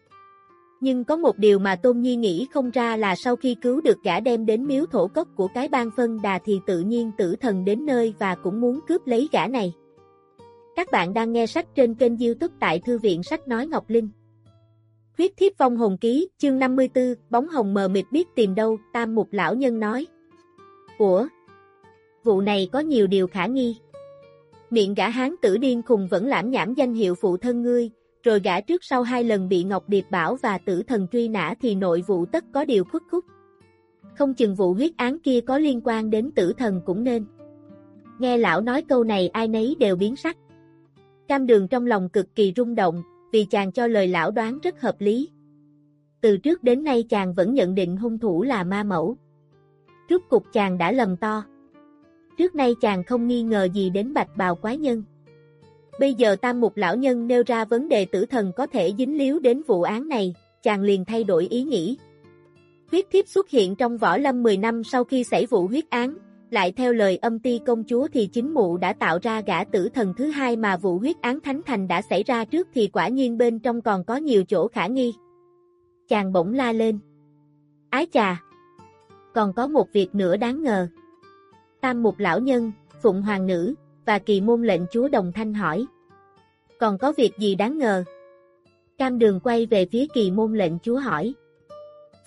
Nhưng có một điều mà Tôn Nhi nghĩ không ra là sau khi cứu được gã đem đến miếu thổ cốc của cái bang phân đà thì tự nhiên tử thần đến nơi và cũng muốn cướp lấy gã này. Các bạn đang nghe sách trên kênh youtube tại Thư viện Sách Nói Ngọc Linh. Huyết thiếp vong hồn ký, chương 54, bóng hồng mờ mịt biết tìm đâu, tam mục lão nhân nói. Ủa? Vụ này có nhiều điều khả nghi. Miệng gã hán tử điên khùng vẫn lãm nhảm danh hiệu phụ thân ngươi, rồi gã trước sau hai lần bị Ngọc Điệp Bảo và tử thần truy nã thì nội vụ tất có điều khuất khúc. Không chừng vụ huyết án kia có liên quan đến tử thần cũng nên. Nghe lão nói câu này ai nấy đều biến sắc. Cam đường trong lòng cực kỳ rung động, vì chàng cho lời lão đoán rất hợp lý. Từ trước đến nay chàng vẫn nhận định hung thủ là ma mẫu. Rút cục chàng đã lầm to. Trước nay chàng không nghi ngờ gì đến bạch bào quái nhân. Bây giờ tam mục lão nhân nêu ra vấn đề tử thần có thể dính líu đến vụ án này, chàng liền thay đổi ý nghĩ. Huyết thiếp xuất hiện trong võ lâm 10 năm sau khi xảy vụ huyết án, lại theo lời âm ti công chúa thì chính mụ đã tạo ra gã tử thần thứ hai mà vụ huyết án thánh thành đã xảy ra trước thì quả nhiên bên trong còn có nhiều chỗ khả nghi. Chàng bỗng la lên. Ái chà! Còn có một việc nữa đáng ngờ. Tam mục lão nhân, phụng hoàng nữ, và kỳ môn lệnh chúa đồng thanh hỏi. Còn có việc gì đáng ngờ? Cam đường quay về phía kỳ môn lệnh chúa hỏi.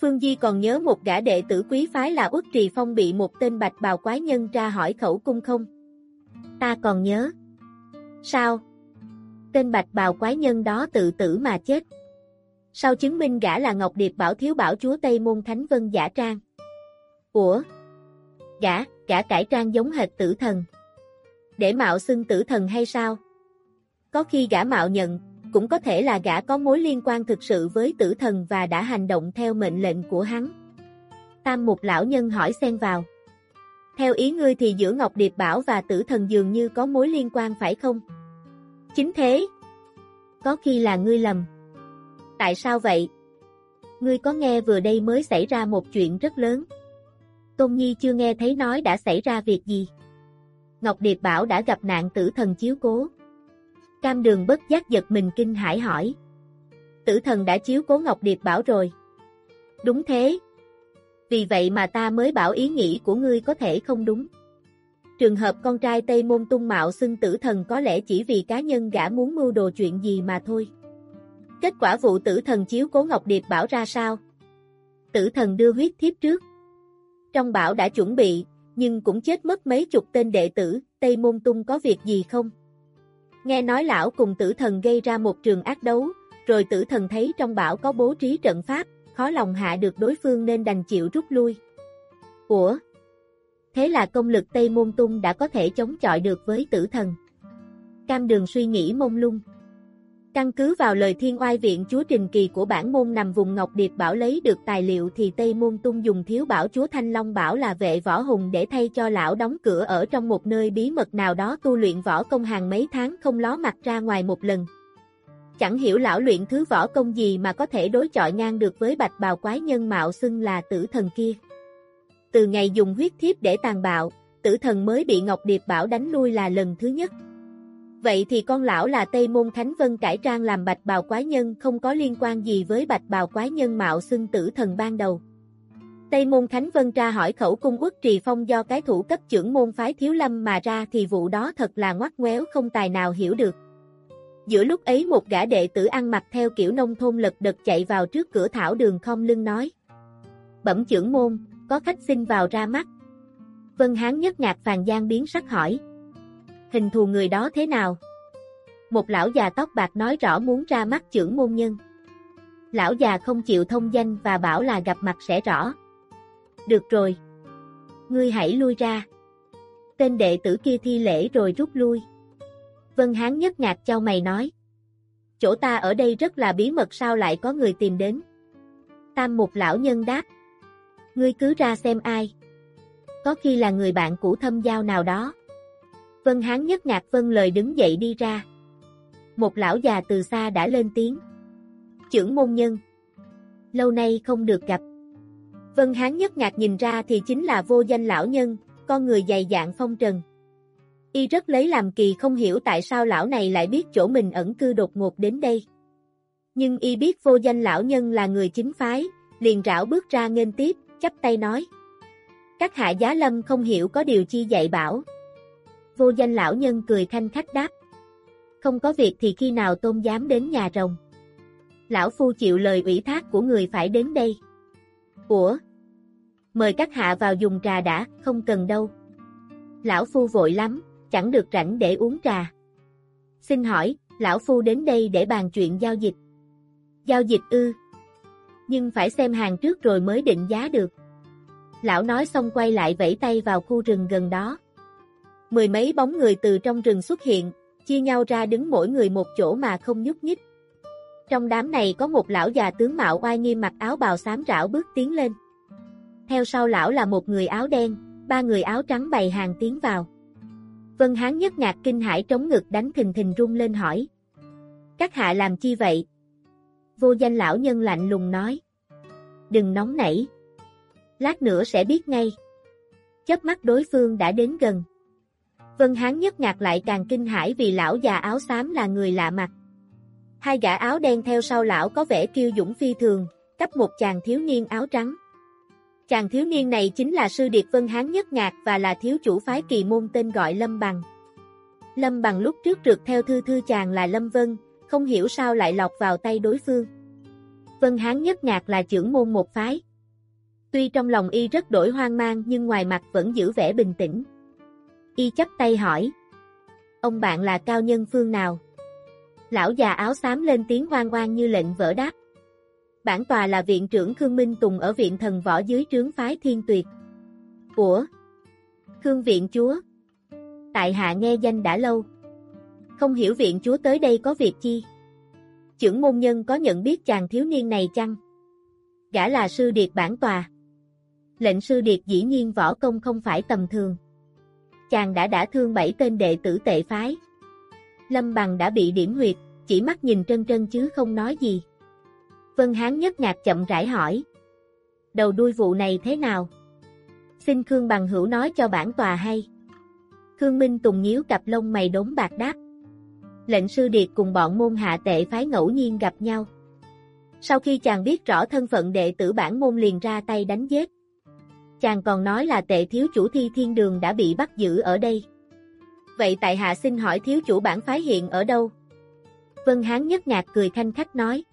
Phương Di còn nhớ một gã đệ tử quý phái là Uất Trì Phong bị một tên bạch bào quái nhân ra hỏi khẩu cung không? Ta còn nhớ. Sao? Tên bạch bào quái nhân đó tự tử mà chết. Sau chứng minh gã là Ngọc Điệp Bảo Thiếu Bảo Chúa Tây Môn Thánh Vân giả trang. Ủa? Gã, gã cải trang giống hệt tử thần. Để mạo xưng tử thần hay sao? Có khi gã mạo nhận, cũng có thể là gã có mối liên quan thực sự với tử thần và đã hành động theo mệnh lệnh của hắn. Tam mục lão nhân hỏi xen vào. Theo ý ngươi thì giữa Ngọc Điệp Bảo và tử thần dường như có mối liên quan phải không? Chính thế. Có khi là ngươi lầm. Tại sao vậy? Ngươi có nghe vừa đây mới xảy ra một chuyện rất lớn. Tôn Nhi chưa nghe thấy nói đã xảy ra việc gì. Ngọc Điệp Bảo đã gặp nạn tử thần chiếu cố. Cam đường bất giác giật mình kinh hãi hỏi. Tử thần đã chiếu cố Ngọc Điệp bảo rồi. Đúng thế. Vì vậy mà ta mới bảo ý nghĩ của ngươi có thể không đúng. Trường hợp con trai Tây Môn tung mạo xưng tử thần có lẽ chỉ vì cá nhân gã muốn mưu đồ chuyện gì mà thôi. Kết quả vụ tử thần chiếu cố Ngọc Điệp bảo ra sao? Tử thần đưa huyết thiếp trước. Trong bảo đã chuẩn bị, nhưng cũng chết mất mấy chục tên đệ tử, Tây Môn tung có việc gì không? Nghe nói lão cùng tử thần gây ra một trường ác đấu, rồi tử thần thấy trong bảo có bố trí trận pháp, khó lòng hạ được đối phương nên đành chịu rút lui. Ủa? Thế là công lực Tây Môn Tung đã có thể chống chọi được với tử thần. Cam đường suy nghĩ mông lung. Căn cứ vào lời thiên oai viện chúa Trình Kỳ của bản môn nằm vùng Ngọc Điệp Bảo lấy được tài liệu thì Tây Môn Tung dùng thiếu bảo chúa Thanh Long Bảo là vệ võ hùng để thay cho lão đóng cửa ở trong một nơi bí mật nào đó tu luyện võ công hàng mấy tháng không ló mặt ra ngoài một lần. Chẳng hiểu lão luyện thứ võ công gì mà có thể đối chọi ngang được với bạch bào quái nhân mạo xưng là tử thần kia. Từ ngày dùng huyết thiếp để tàn bạo, tử thần mới bị Ngọc Điệp Bảo đánh lui là lần thứ nhất. Vậy thì con lão là Tây Môn Khánh Vân cải trang làm bạch bào quái nhân không có liên quan gì với bạch bào quái nhân mạo xưng tử thần ban đầu. Tây Môn Khánh Vân tra hỏi khẩu cung quốc trì phong do cái thủ cấp trưởng môn phái thiếu lâm mà ra thì vụ đó thật là ngoắt ngoéo không tài nào hiểu được. Giữa lúc ấy một gã đệ tử ăn mặc theo kiểu nông thôn lật đật chạy vào trước cửa thảo đường không lưng nói. Bẩm trưởng môn, có khách xin vào ra mắt. Vân Hán nhất ngạc phàn gian biến sắc hỏi. Hình thù người đó thế nào? Một lão già tóc bạc nói rõ muốn ra mắt trưởng môn nhân. Lão già không chịu thông danh và bảo là gặp mặt sẽ rõ. Được rồi. Ngươi hãy lui ra. Tên đệ tử kia thi lễ rồi rút lui. Vân Hán nhất ngạc cho mày nói. Chỗ ta ở đây rất là bí mật sao lại có người tìm đến. Tam một lão nhân đáp. Ngươi cứ ra xem ai. Có khi là người bạn cũ thâm giao nào đó. Vân Hán nhất ngạc vân lời đứng dậy đi ra. Một lão già từ xa đã lên tiếng. Chưởng môn nhân. Lâu nay không được gặp. Vân Hán nhất ngạc nhìn ra thì chính là vô danh lão nhân, con người dày dạng phong trần. Y rất lấy làm kỳ không hiểu tại sao lão này lại biết chỗ mình ẩn cư đột ngột đến đây. Nhưng Y biết vô danh lão nhân là người chính phái, liền rảo bước ra nghênh tiếp, chắp tay nói. Các hạ giá lâm không hiểu có điều chi dạy bảo. Vô danh lão nhân cười thanh khách đáp. Không có việc thì khi nào tôn dám đến nhà rồng. Lão phu chịu lời ủy thác của người phải đến đây. Ủa? Mời các hạ vào dùng trà đã, không cần đâu. Lão phu vội lắm, chẳng được rảnh để uống trà. Xin hỏi, lão phu đến đây để bàn chuyện giao dịch. Giao dịch ư? Nhưng phải xem hàng trước rồi mới định giá được. Lão nói xong quay lại vẫy tay vào khu rừng gần đó. Mười mấy bóng người từ trong rừng xuất hiện, chia nhau ra đứng mỗi người một chỗ mà không nhúc nhích. Trong đám này có một lão già tướng mạo oai nghiêm mặc áo bào xám rảo bước tiến lên. Theo sau lão là một người áo đen, ba người áo trắng bày hàng tiến vào. Vân Hán nhất ngạc kinh hải trống ngực đánh thình thình rung lên hỏi. Các hạ làm chi vậy? Vô danh lão nhân lạnh lùng nói. Đừng nóng nảy. Lát nữa sẽ biết ngay. Chớp mắt đối phương đã đến gần. Vân Hán nhất ngạc lại càng kinh hãi vì lão già áo xám là người lạ mặt. Hai gã áo đen theo sau lão có vẻ kiêu dũng phi thường, cấp một chàng thiếu niên áo trắng. Chàng thiếu niên này chính là sư điệt Vân Hán Nhất Ngạc và là thiếu chủ phái kỳ môn tên gọi Lâm Bằng. Lâm Bằng lúc trước trượt theo thư thư chàng là Lâm Vân, không hiểu sao lại lọc vào tay đối phương. Vân Hán Nhất Ngạc là trưởng môn một phái. Tuy trong lòng y rất đổi hoang mang nhưng ngoài mặt vẫn giữ vẻ bình tĩnh. Y chấp tay hỏi. Ông bạn là cao nhân phương nào? Lão già áo xám lên tiếng hoang hoang như lệnh vỡ đáp. Bản tòa là viện trưởng Khương Minh Tùng ở viện thần võ dưới trướng phái thiên tuyệt. Ủa? Khương viện chúa? Tại hạ nghe danh đã lâu. Không hiểu viện chúa tới đây có việc chi? Chưởng môn nhân có nhận biết chàng thiếu niên này chăng? Gã là sư điệt bản tòa. Lệnh sư điệt dĩ nhiên võ công không phải tầm thường. Chàng đã đã thương bảy tên đệ tử tệ phái. Lâm Bằng đã bị điểm huyệt, chỉ mắt nhìn trân trân chứ không nói gì. Vân Hán nhất ngạc chậm rãi hỏi. Đầu đuôi vụ này thế nào? Xin Khương Bằng Hữu nói cho bản tòa hay. Khương Minh Tùng nhíu cặp lông mày đốn bạc đáp. Lệnh sư điệt cùng bọn môn hạ tệ phái ngẫu nhiên gặp nhau. Sau khi chàng biết rõ thân phận đệ tử bản môn liền ra tay đánh giết. Chàng còn nói là tệ thiếu chủ thi thiên đường đã bị bắt giữ ở đây. Vậy tại hạ xin hỏi thiếu chủ bản phái hiện ở đâu? Vân Hán nhất ngạc cười thanh khách nói.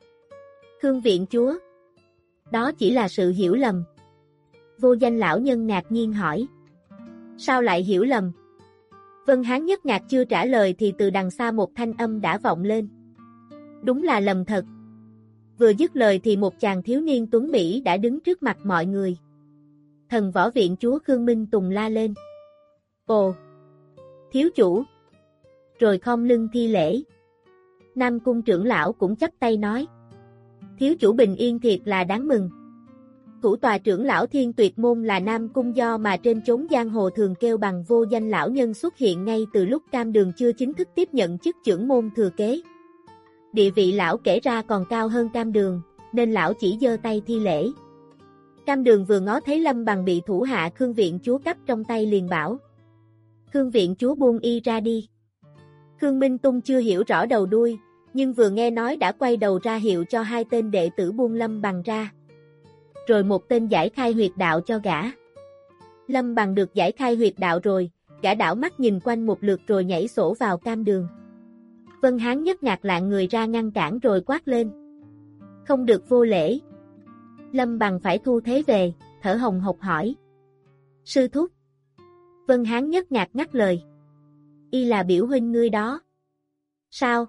Khương viện chúa. Đó chỉ là sự hiểu lầm. Vô danh lão nhân ngạc nhiên hỏi. Sao lại hiểu lầm? Vân Hán nhất ngạc chưa trả lời thì từ đằng xa một thanh âm đã vọng lên. Đúng là lầm thật. Vừa dứt lời thì một chàng thiếu niên tuấn Mỹ đã đứng trước mặt mọi người. Thần võ viện chúa Khương Minh Tùng la lên. Ồ! Thiếu chủ! Rồi khom lưng thi lễ. Nam cung trưởng lão cũng chấp tay nói thiếu chủ bình yên thiệt là đáng mừng. Thủ tòa trưởng lão thiên tuyệt môn là Nam Cung do mà trên chốn giang hồ thường kêu bằng vô danh lão nhân xuất hiện ngay từ lúc cam đường chưa chính thức tiếp nhận chức trưởng môn thừa kế. Địa vị lão kể ra còn cao hơn cam đường, nên lão chỉ giơ tay thi lễ. Cam đường vừa ngó thấy lâm bằng bị thủ hạ khương viện chúa cắp trong tay liền bảo. Khương viện chúa buông y ra đi. Khương Minh Tung chưa hiểu rõ đầu đuôi, nhưng vừa nghe nói đã quay đầu ra hiệu cho hai tên đệ tử buông Lâm Bằng ra. Rồi một tên giải khai huyệt đạo cho gã. Lâm Bằng được giải khai huyệt đạo rồi, gã đảo mắt nhìn quanh một lượt rồi nhảy sổ vào cam đường. Vân Hán nhất ngạc lạng người ra ngăn cản rồi quát lên. Không được vô lễ. Lâm Bằng phải thu thế về, thở hồng hộc hỏi. Sư thúc. Vân Hán nhất ngạc ngắt lời. Y là biểu huynh ngươi đó. Sao?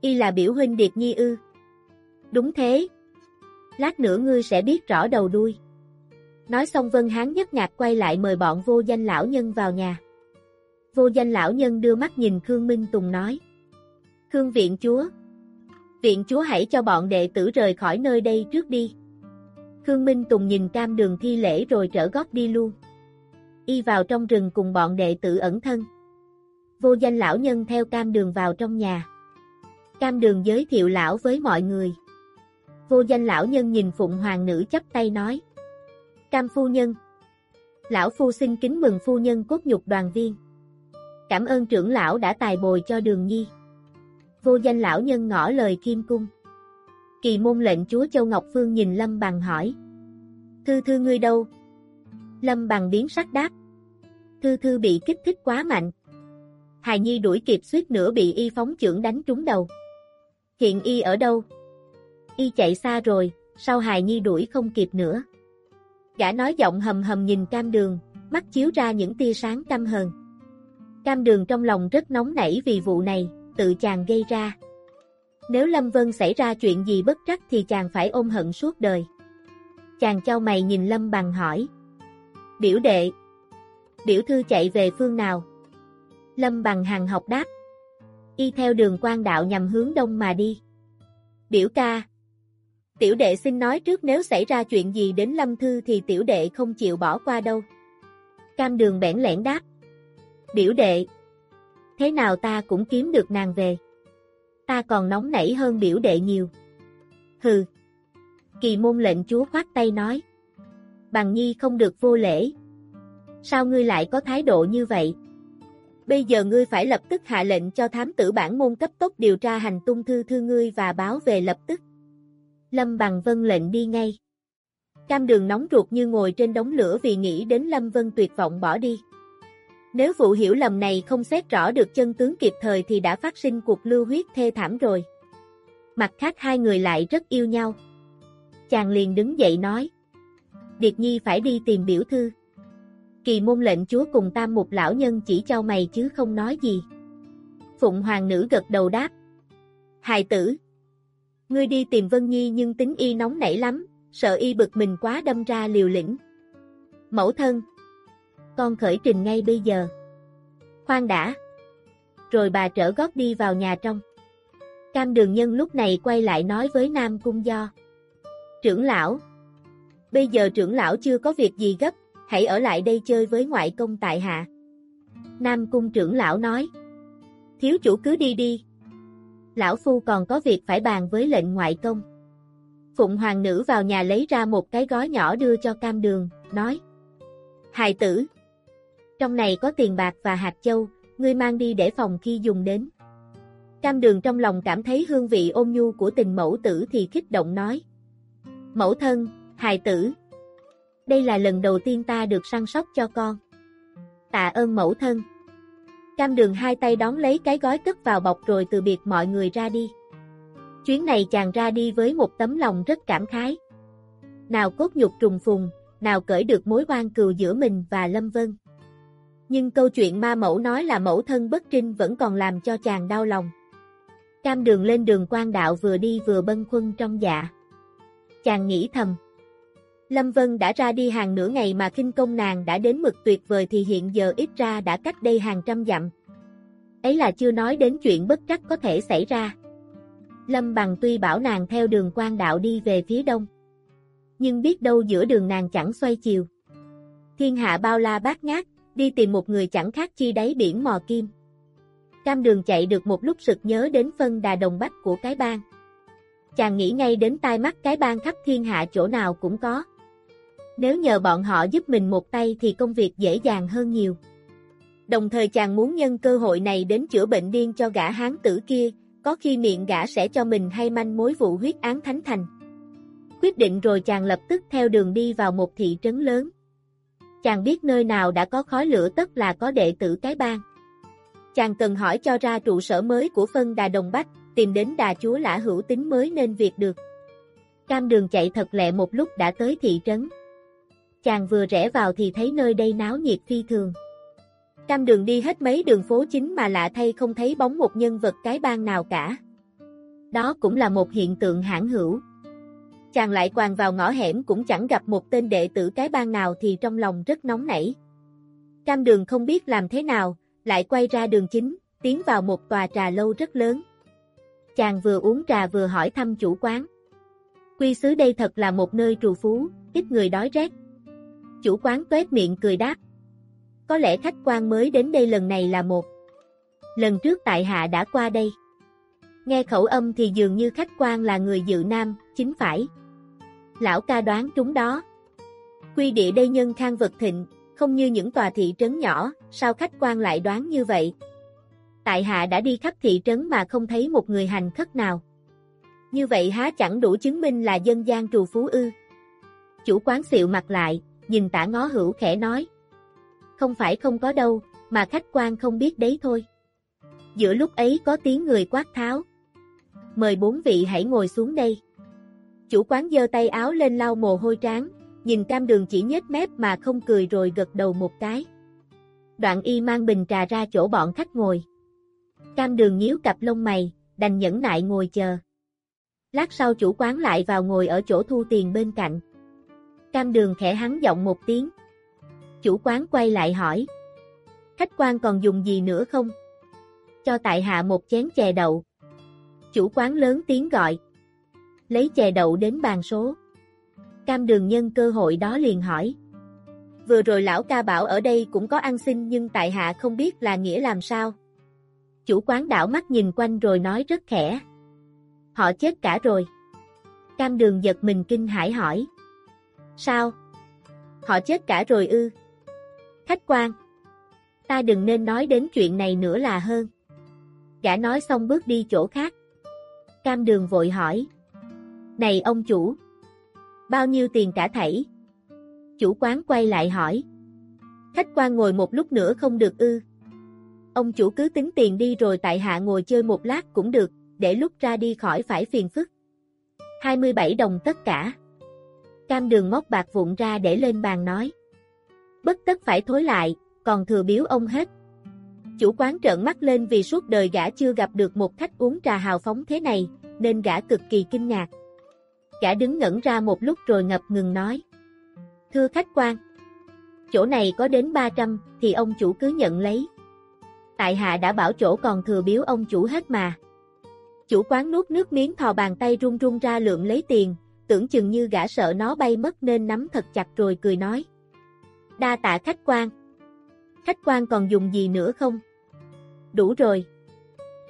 Y là biểu huynh Điệt Nhi ư? Đúng thế. Lát nữa ngươi sẽ biết rõ đầu đuôi. Nói xong Vân Hán nhất ngạc quay lại mời bọn vô danh lão nhân vào nhà. Vô danh lão nhân đưa mắt nhìn Khương Minh Tùng nói. Khương viện chúa. Viện chúa hãy cho bọn đệ tử rời khỏi nơi đây trước đi. Khương Minh Tùng nhìn cam đường thi lễ rồi trở gót đi luôn. Y vào trong rừng cùng bọn đệ tử ẩn thân. Vô danh lão nhân theo cam đường vào trong nhà. Cam đường giới thiệu lão với mọi người. Vô danh lão nhân nhìn phụng hoàng nữ chấp tay nói. Cam phu nhân. Lão phu xin kính mừng phu nhân cốt nhục đoàn viên. Cảm ơn trưởng lão đã tài bồi cho đường nhi. Vô danh lão nhân ngỏ lời kim cung. Kỳ môn lệnh chúa Châu Ngọc Phương nhìn Lâm Bằng hỏi. Thư thư ngươi đâu? Lâm Bằng biến sắc đáp. Thư thư bị kích thích quá mạnh. Hài Nhi đuổi kịp suýt nữa bị y phóng trưởng đánh trúng đầu. Hiện y ở đâu? Y chạy xa rồi, sao Hài Nhi đuổi không kịp nữa? Gã nói giọng hầm hầm nhìn cam đường, mắt chiếu ra những tia sáng căm hờn. Cam đường trong lòng rất nóng nảy vì vụ này, tự chàng gây ra. Nếu Lâm Vân xảy ra chuyện gì bất trắc thì chàng phải ôm hận suốt đời. Chàng trao mày nhìn Lâm bằng hỏi. Biểu đệ. Biểu thư chạy về phương nào? Lâm bằng hàng học đáp. Y theo đường quan đạo nhằm hướng đông mà đi. Biểu ca. Tiểu đệ xin nói trước nếu xảy ra chuyện gì đến Lâm Thư thì tiểu đệ không chịu bỏ qua đâu. Cam đường bẽn lẽn đáp. Biểu đệ. Thế nào ta cũng kiếm được nàng về. Ta còn nóng nảy hơn biểu đệ nhiều. Hừ. Kỳ môn lệnh chúa khoát tay nói. Bằng nhi không được vô lễ. Sao ngươi lại có thái độ như vậy? Bây giờ ngươi phải lập tức hạ lệnh cho thám tử bản môn cấp tốc điều tra hành tung thư thư ngươi và báo về lập tức. Lâm Bằng Vân lệnh đi ngay. Cam đường nóng ruột như ngồi trên đống lửa vì nghĩ đến Lâm Vân tuyệt vọng bỏ đi. Nếu vụ hiểu lầm này không xét rõ được chân tướng kịp thời thì đã phát sinh cuộc lưu huyết thê thảm rồi. Mặt khác hai người lại rất yêu nhau. Chàng liền đứng dậy nói. Điệt Nhi phải đi tìm biểu thư. Kỳ môn lệnh chúa cùng tam một lão nhân chỉ cho mày chứ không nói gì. Phụng hoàng nữ gật đầu đáp. Hài tử. Ngươi đi tìm Vân Nhi nhưng tính y nóng nảy lắm, sợ y bực mình quá đâm ra liều lĩnh. Mẫu thân. Con khởi trình ngay bây giờ. Khoan đã. Rồi bà trở gót đi vào nhà trong. Cam đường nhân lúc này quay lại nói với Nam Cung Do. Trưởng lão. Bây giờ trưởng lão chưa có việc gì gấp, hãy ở lại đây chơi với ngoại công tại hạ. Nam Cung trưởng lão nói. Thiếu chủ cứ đi đi. Lão Phu còn có việc phải bàn với lệnh ngoại công. Phụng hoàng nữ vào nhà lấy ra một cái gói nhỏ đưa cho cam đường, nói. Hài tử. Trong này có tiền bạc và hạt châu, ngươi mang đi để phòng khi dùng đến. Cam đường trong lòng cảm thấy hương vị ôn nhu của tình mẫu tử thì kích động nói. Mẫu thân, hài tử. Đây là lần đầu tiên ta được săn sóc cho con. Tạ ơn mẫu thân. Cam đường hai tay đón lấy cái gói cất vào bọc rồi từ biệt mọi người ra đi. Chuyến này chàng ra đi với một tấm lòng rất cảm khái. Nào cốt nhục trùng phùng, nào cởi được mối quan cừu giữa mình và Lâm Vân. Nhưng câu chuyện ma mẫu nói là mẫu thân bất trinh vẫn còn làm cho chàng đau lòng. Cam đường lên đường quan đạo vừa đi vừa bân khuân trong dạ. Chàng nghĩ thầm. Lâm Vân đã ra đi hàng nửa ngày mà kinh công nàng đã đến mực tuyệt vời thì hiện giờ ít ra đã cách đây hàng trăm dặm. Ấy là chưa nói đến chuyện bất trắc có thể xảy ra. Lâm Bằng tuy bảo nàng theo đường quan đạo đi về phía đông. Nhưng biết đâu giữa đường nàng chẳng xoay chiều. Thiên hạ bao la bát ngát, đi tìm một người chẳng khác chi đáy biển mò kim. Cam đường chạy được một lúc sực nhớ đến phân đà đồng bách của cái bang. Chàng nghĩ ngay đến tai mắt cái bang khắp thiên hạ chỗ nào cũng có. Nếu nhờ bọn họ giúp mình một tay thì công việc dễ dàng hơn nhiều. Đồng thời chàng muốn nhân cơ hội này đến chữa bệnh điên cho gã hán tử kia, có khi miệng gã sẽ cho mình hay manh mối vụ huyết án thánh thành. Quyết định rồi chàng lập tức theo đường đi vào một thị trấn lớn. Chàng biết nơi nào đã có khói lửa tất là có đệ tử cái bang. Chàng cần hỏi cho ra trụ sở mới của phân đà Đồng Bách, tìm đến đà chúa lã hữu tính mới nên việc được. Cam đường chạy thật lẹ một lúc đã tới thị trấn. Chàng vừa rẽ vào thì thấy nơi đây náo nhiệt phi thường. Cam đường đi hết mấy đường phố chính mà lạ thay không thấy bóng một nhân vật cái bang nào cả. Đó cũng là một hiện tượng hãn hữu. Chàng lại quàng vào ngõ hẻm cũng chẳng gặp một tên đệ tử cái bang nào thì trong lòng rất nóng nảy. Cam đường không biết làm thế nào, lại quay ra đường chính, tiến vào một tòa trà lâu rất lớn. Chàng vừa uống trà vừa hỏi thăm chủ quán. Quy xứ đây thật là một nơi trù phú, ít người đói rét. Chủ quán tuét miệng cười đáp. Có lẽ khách quan mới đến đây lần này là một. Lần trước tại hạ đã qua đây. Nghe khẩu âm thì dường như khách quan là người dự nam, chính phải. Lão ca đoán trúng đó. Quy địa đây nhân khang vật thịnh, không như những tòa thị trấn nhỏ, sao khách quan lại đoán như vậy? Tại hạ đã đi khắp thị trấn mà không thấy một người hành khất nào. Như vậy há chẳng đủ chứng minh là dân gian trù phú ư. Chủ quán xịu mặt lại, nhìn tả ngó hữu khẽ nói. Không phải không có đâu, mà khách quan không biết đấy thôi. Giữa lúc ấy có tiếng người quát tháo. Mời bốn vị hãy ngồi xuống đây. Chủ quán giơ tay áo lên lau mồ hôi trán, nhìn cam đường chỉ nhếch mép mà không cười rồi gật đầu một cái. Đoạn y mang bình trà ra chỗ bọn khách ngồi. Cam đường nhíu cặp lông mày, đành nhẫn nại ngồi chờ. Lát sau chủ quán lại vào ngồi ở chỗ thu tiền bên cạnh. Cam đường khẽ hắn giọng một tiếng. Chủ quán quay lại hỏi. Khách quan còn dùng gì nữa không? Cho tại hạ một chén chè đậu. Chủ quán lớn tiếng gọi. Lấy chè đậu đến bàn số. Cam đường nhân cơ hội đó liền hỏi. Vừa rồi lão ca bảo ở đây cũng có ăn xin nhưng tại hạ không biết là nghĩa làm sao. Chủ quán đảo mắt nhìn quanh rồi nói rất khẽ. Họ chết cả rồi. Cam đường giật mình kinh hãi hỏi. Sao? Họ chết cả rồi ư? Khách quan. Ta đừng nên nói đến chuyện này nữa là hơn. Gã nói xong bước đi chỗ khác. Cam đường vội hỏi. Này ông chủ. Bao nhiêu tiền cả thảy? Chủ quán quay lại hỏi. Khách quan ngồi một lúc nữa không được ư. Ông chủ cứ tính tiền đi rồi tại hạ ngồi chơi một lát cũng được, để lúc ra đi khỏi phải phiền phức. 27 đồng tất cả. Cam đường móc bạc vụn ra để lên bàn nói. Bất tất phải thối lại, còn thừa biếu ông hết. Chủ quán trợn mắt lên vì suốt đời gã chưa gặp được một khách uống trà hào phóng thế này, nên gã cực kỳ kinh ngạc. Gã đứng ngẩn ra một lúc rồi ngập ngừng nói. Thưa khách quan, chỗ này có đến 300, thì ông chủ cứ nhận lấy. Tại hạ đã bảo chỗ còn thừa biếu ông chủ hết mà. Chủ quán nuốt nước miếng thò bàn tay run run ra lượng lấy tiền, tưởng chừng như gã sợ nó bay mất nên nắm thật chặt rồi cười nói. Đa tạ khách quan. Khách quan còn dùng gì nữa không? Đủ rồi.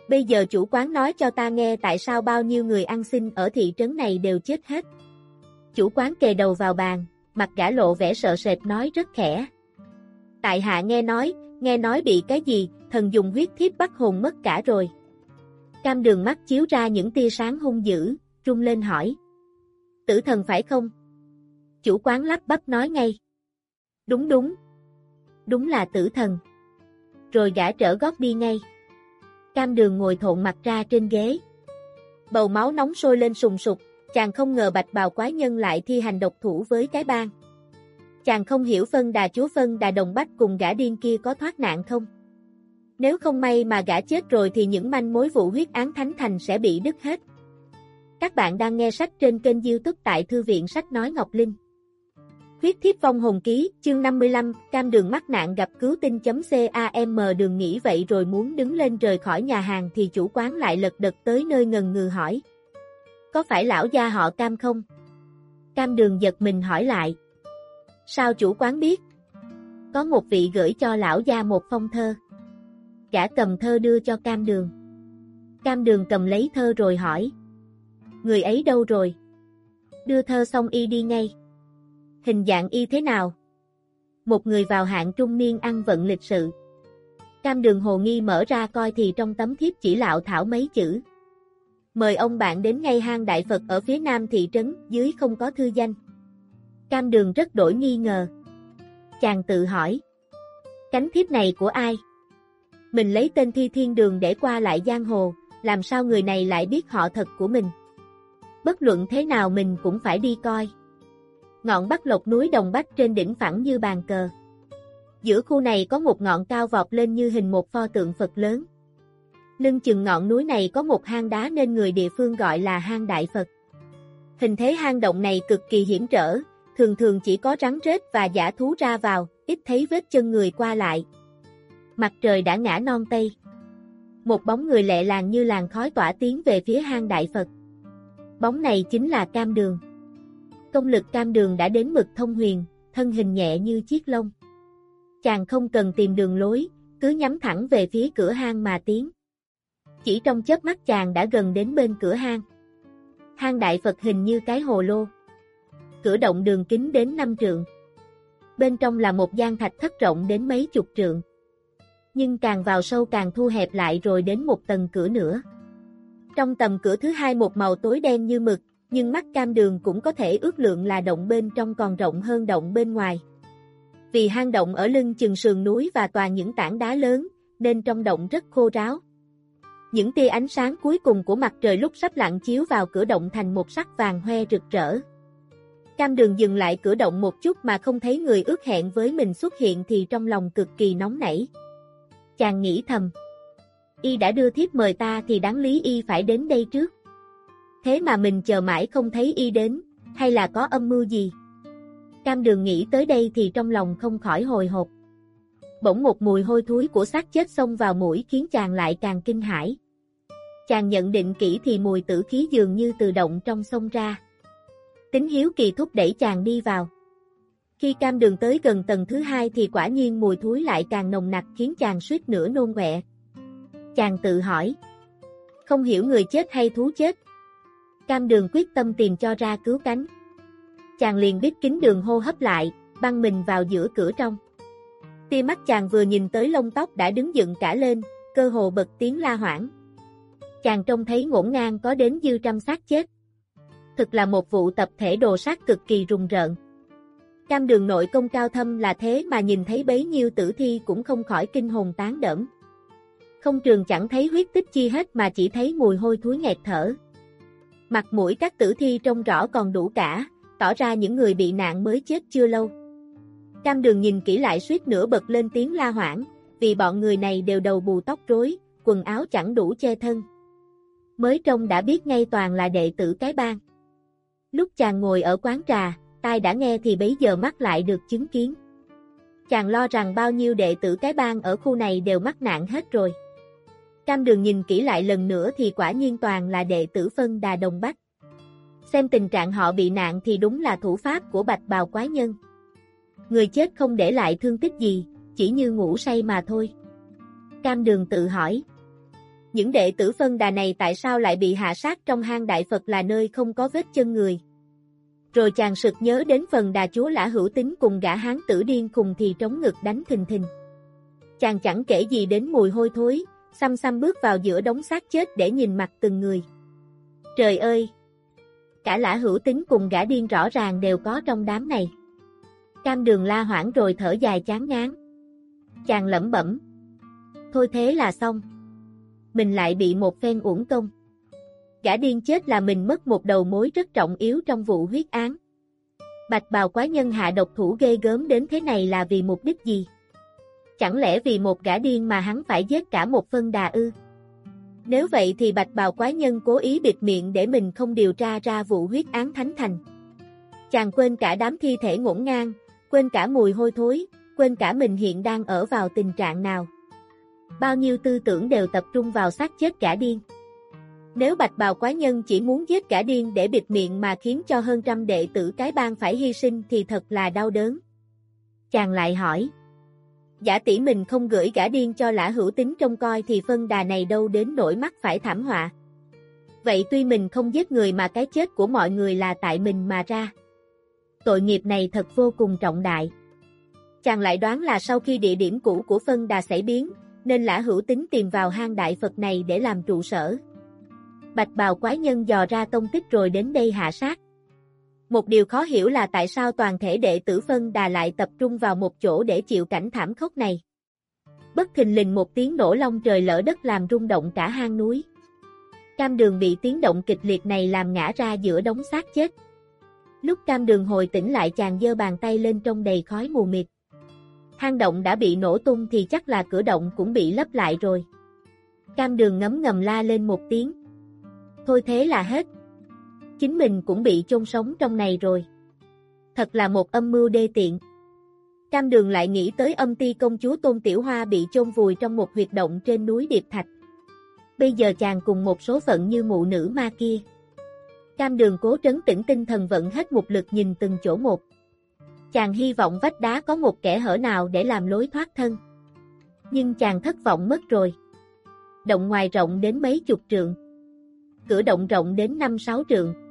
Bây giờ chủ quán nói cho ta nghe tại sao bao nhiêu người ăn xin ở thị trấn này đều chết hết. Chủ quán kề đầu vào bàn, mặt gã lộ vẻ sợ sệt nói rất khẽ. Tại hạ nghe nói, nghe nói bị cái gì, thần dùng huyết thiếp bắt hồn mất cả rồi. Cam đường mắt chiếu ra những tia sáng hung dữ, rung lên hỏi. Tử thần phải không? Chủ quán lắp bắp nói ngay. Đúng đúng. Đúng là tử thần. Rồi gã trở gót đi ngay. Cam đường ngồi thộn mặt ra trên ghế. Bầu máu nóng sôi lên sùng sục, chàng không ngờ bạch bào quái nhân lại thi hành độc thủ với cái bang. Chàng không hiểu phân đà chúa phân đà đồng bách cùng gã điên kia có thoát nạn không? Nếu không may mà gã chết rồi thì những manh mối vụ huyết án thánh thành sẽ bị đứt hết. Các bạn đang nghe sách trên kênh youtube tại Thư viện Sách Nói Ngọc Linh. Huyết thiếp vong hồn ký, chương 55, cam đường mắc nạn gặp cứu tinh.cam đường nghĩ vậy rồi muốn đứng lên rời khỏi nhà hàng thì chủ quán lại lật đật tới nơi ngần ngừ hỏi. Có phải lão gia họ cam không? Cam đường giật mình hỏi lại. Sao chủ quán biết? Có một vị gửi cho lão gia một phong thơ. Gã cầm thơ đưa cho cam đường. Cam đường cầm lấy thơ rồi hỏi. Người ấy đâu rồi? Đưa thơ xong y đi ngay. Hình dạng y thế nào? Một người vào hạng trung niên ăn vận lịch sự. Cam đường hồ nghi mở ra coi thì trong tấm thiếp chỉ lạo thảo mấy chữ. Mời ông bạn đến ngay hang Đại Phật ở phía nam thị trấn, dưới không có thư danh. Cam đường rất đổi nghi ngờ. Chàng tự hỏi. Cánh thiếp này của ai? Mình lấy tên thi thiên đường để qua lại giang hồ, làm sao người này lại biết họ thật của mình? Bất luận thế nào mình cũng phải đi coi. Ngọn bắc lộc núi đồng bách trên đỉnh phẳng như bàn cờ. Giữa khu này có một ngọn cao vọt lên như hình một pho tượng Phật lớn. Lưng chừng ngọn núi này có một hang đá nên người địa phương gọi là hang Đại Phật. Hình thế hang động này cực kỳ hiểm trở, thường thường chỉ có rắn rết và giả thú ra vào, ít thấy vết chân người qua lại. Mặt trời đã ngã non tây. Một bóng người lẹ làng như làn khói tỏa tiến về phía hang Đại Phật. Bóng này chính là Cam Đường. Công lực Cam Đường đã đến mực thông huyền, thân hình nhẹ như chiếc lông. Chàng không cần tìm đường lối, cứ nhắm thẳng về phía cửa hang mà tiến. Chỉ trong chớp mắt chàng đã gần đến bên cửa hang. Hang Đại Phật hình như cái hồ lô. Cửa động đường kính đến 5 trượng. Bên trong là một gian thạch thất rộng đến mấy chục trượng. Nhưng càng vào sâu càng thu hẹp lại rồi đến một tầng cửa nữa. Trong tầm cửa thứ hai một màu tối đen như mực, nhưng mắt cam đường cũng có thể ước lượng là động bên trong còn rộng hơn động bên ngoài. Vì hang động ở lưng chừng sườn núi và toàn những tảng đá lớn, nên trong động rất khô ráo. Những tia ánh sáng cuối cùng của mặt trời lúc sắp lặn chiếu vào cửa động thành một sắc vàng hoe rực rỡ. Cam đường dừng lại cửa động một chút mà không thấy người ước hẹn với mình xuất hiện thì trong lòng cực kỳ nóng nảy. Chàng nghĩ thầm. Y đã đưa thiếp mời ta thì đáng lý Y phải đến đây trước. Thế mà mình chờ mãi không thấy Y đến, hay là có âm mưu gì? Cam đường nghĩ tới đây thì trong lòng không khỏi hồi hộp. Bỗng một mùi hôi thối của xác chết xông vào mũi khiến chàng lại càng kinh hãi. Chàng nhận định kỹ thì mùi tử khí dường như tự động trong sông ra. Tính hiếu kỳ thúc đẩy chàng đi vào. Khi cam đường tới gần tầng thứ hai thì quả nhiên mùi thối lại càng nồng nặc khiến chàng suýt nửa nôn quẹ. Chàng tự hỏi. Không hiểu người chết hay thú chết. Cam đường quyết tâm tìm cho ra cứu cánh. Chàng liền biết kính đường hô hấp lại, băng mình vào giữa cửa trong. Tia mắt chàng vừa nhìn tới lông tóc đã đứng dựng cả lên, cơ hồ bật tiếng la hoảng. Chàng trông thấy ngổn ngang có đến dư trăm xác chết. Thực là một vụ tập thể đồ sát cực kỳ rùng rợn. Cam đường nội công cao thâm là thế mà nhìn thấy bấy nhiêu tử thi cũng không khỏi kinh hồn tán đẫm. Không trường chẳng thấy huyết tích chi hết mà chỉ thấy mùi hôi thối nghẹt thở. Mặt mũi các tử thi trông rõ còn đủ cả, tỏ ra những người bị nạn mới chết chưa lâu. Cam đường nhìn kỹ lại suýt nữa bật lên tiếng la hoảng, vì bọn người này đều đầu bù tóc rối, quần áo chẳng đủ che thân. Mới trông đã biết ngay toàn là đệ tử cái bang. Lúc chàng ngồi ở quán trà, tai đã nghe thì bấy giờ mắt lại được chứng kiến. Chàng lo rằng bao nhiêu đệ tử cái bang ở khu này đều mắc nạn hết rồi. Cam đường nhìn kỹ lại lần nữa thì quả nhiên toàn là đệ tử phân đà đồng bắc. Xem tình trạng họ bị nạn thì đúng là thủ pháp của bạch bào quái nhân. Người chết không để lại thương tích gì, chỉ như ngủ say mà thôi. Cam đường tự hỏi. Những đệ tử phân đà này tại sao lại bị hạ sát trong hang đại Phật là nơi không có vết chân người? Rồi chàng sực nhớ đến phần đà chúa lã hữu tính cùng gã hán tử điên cùng thì trống ngực đánh thình thình. Chàng chẳng kể gì đến mùi hôi thối, xăm xăm bước vào giữa đống xác chết để nhìn mặt từng người. Trời ơi! Cả lã hữu tính cùng gã điên rõ ràng đều có trong đám này. Cam đường la hoảng rồi thở dài chán ngán. Chàng lẩm bẩm. Thôi thế là xong. Mình lại bị một phen uổng công. Gã điên chết là mình mất một đầu mối rất trọng yếu trong vụ huyết án. Bạch bào quái nhân hạ độc thủ ghê gớm đến thế này là vì mục đích gì? Chẳng lẽ vì một gã điên mà hắn phải giết cả một phân đà ư? Nếu vậy thì bạch bào quái nhân cố ý bịt miệng để mình không điều tra ra vụ huyết án thánh thành. Chàng quên cả đám thi thể ngổn ngang, quên cả mùi hôi thối, quên cả mình hiện đang ở vào tình trạng nào. Bao nhiêu tư tưởng đều tập trung vào xác chết cả điên. Nếu bạch bào quái nhân chỉ muốn giết cả điên để bịt miệng mà khiến cho hơn trăm đệ tử cái bang phải hy sinh thì thật là đau đớn. Chàng lại hỏi. Giả tỷ mình không gửi gã điên cho lã hữu tính trông coi thì phân đà này đâu đến nỗi mắt phải thảm họa. Vậy tuy mình không giết người mà cái chết của mọi người là tại mình mà ra. Tội nghiệp này thật vô cùng trọng đại. Chàng lại đoán là sau khi địa điểm cũ của phân đà xảy biến, nên lã hữu tính tìm vào hang đại Phật này để làm trụ sở. Bạch bào quái nhân dò ra tông tích rồi đến đây hạ sát. Một điều khó hiểu là tại sao toàn thể đệ tử phân đà lại tập trung vào một chỗ để chịu cảnh thảm khốc này. Bất thình lình một tiếng nổ long trời lỡ đất làm rung động cả hang núi. Cam đường bị tiếng động kịch liệt này làm ngã ra giữa đống xác chết. Lúc cam đường hồi tỉnh lại chàng giơ bàn tay lên trong đầy khói mù mịt. Hang động đã bị nổ tung thì chắc là cửa động cũng bị lấp lại rồi. Cam đường ngấm ngầm la lên một tiếng. Thôi thế là hết. Chính mình cũng bị chôn sống trong này rồi. Thật là một âm mưu đê tiện. Cam đường lại nghĩ tới âm ti công chúa Tôn Tiểu Hoa bị chôn vùi trong một huyệt động trên núi Điệp Thạch. Bây giờ chàng cùng một số phận như mụ nữ ma kia. Cam đường cố trấn tĩnh tinh thần vận hết một lực nhìn từng chỗ một. Chàng hy vọng vách đá có một kẻ hở nào để làm lối thoát thân. Nhưng chàng thất vọng mất rồi. Động ngoài rộng đến mấy chục trượng. Cửa động rộng đến năm sáu trượng.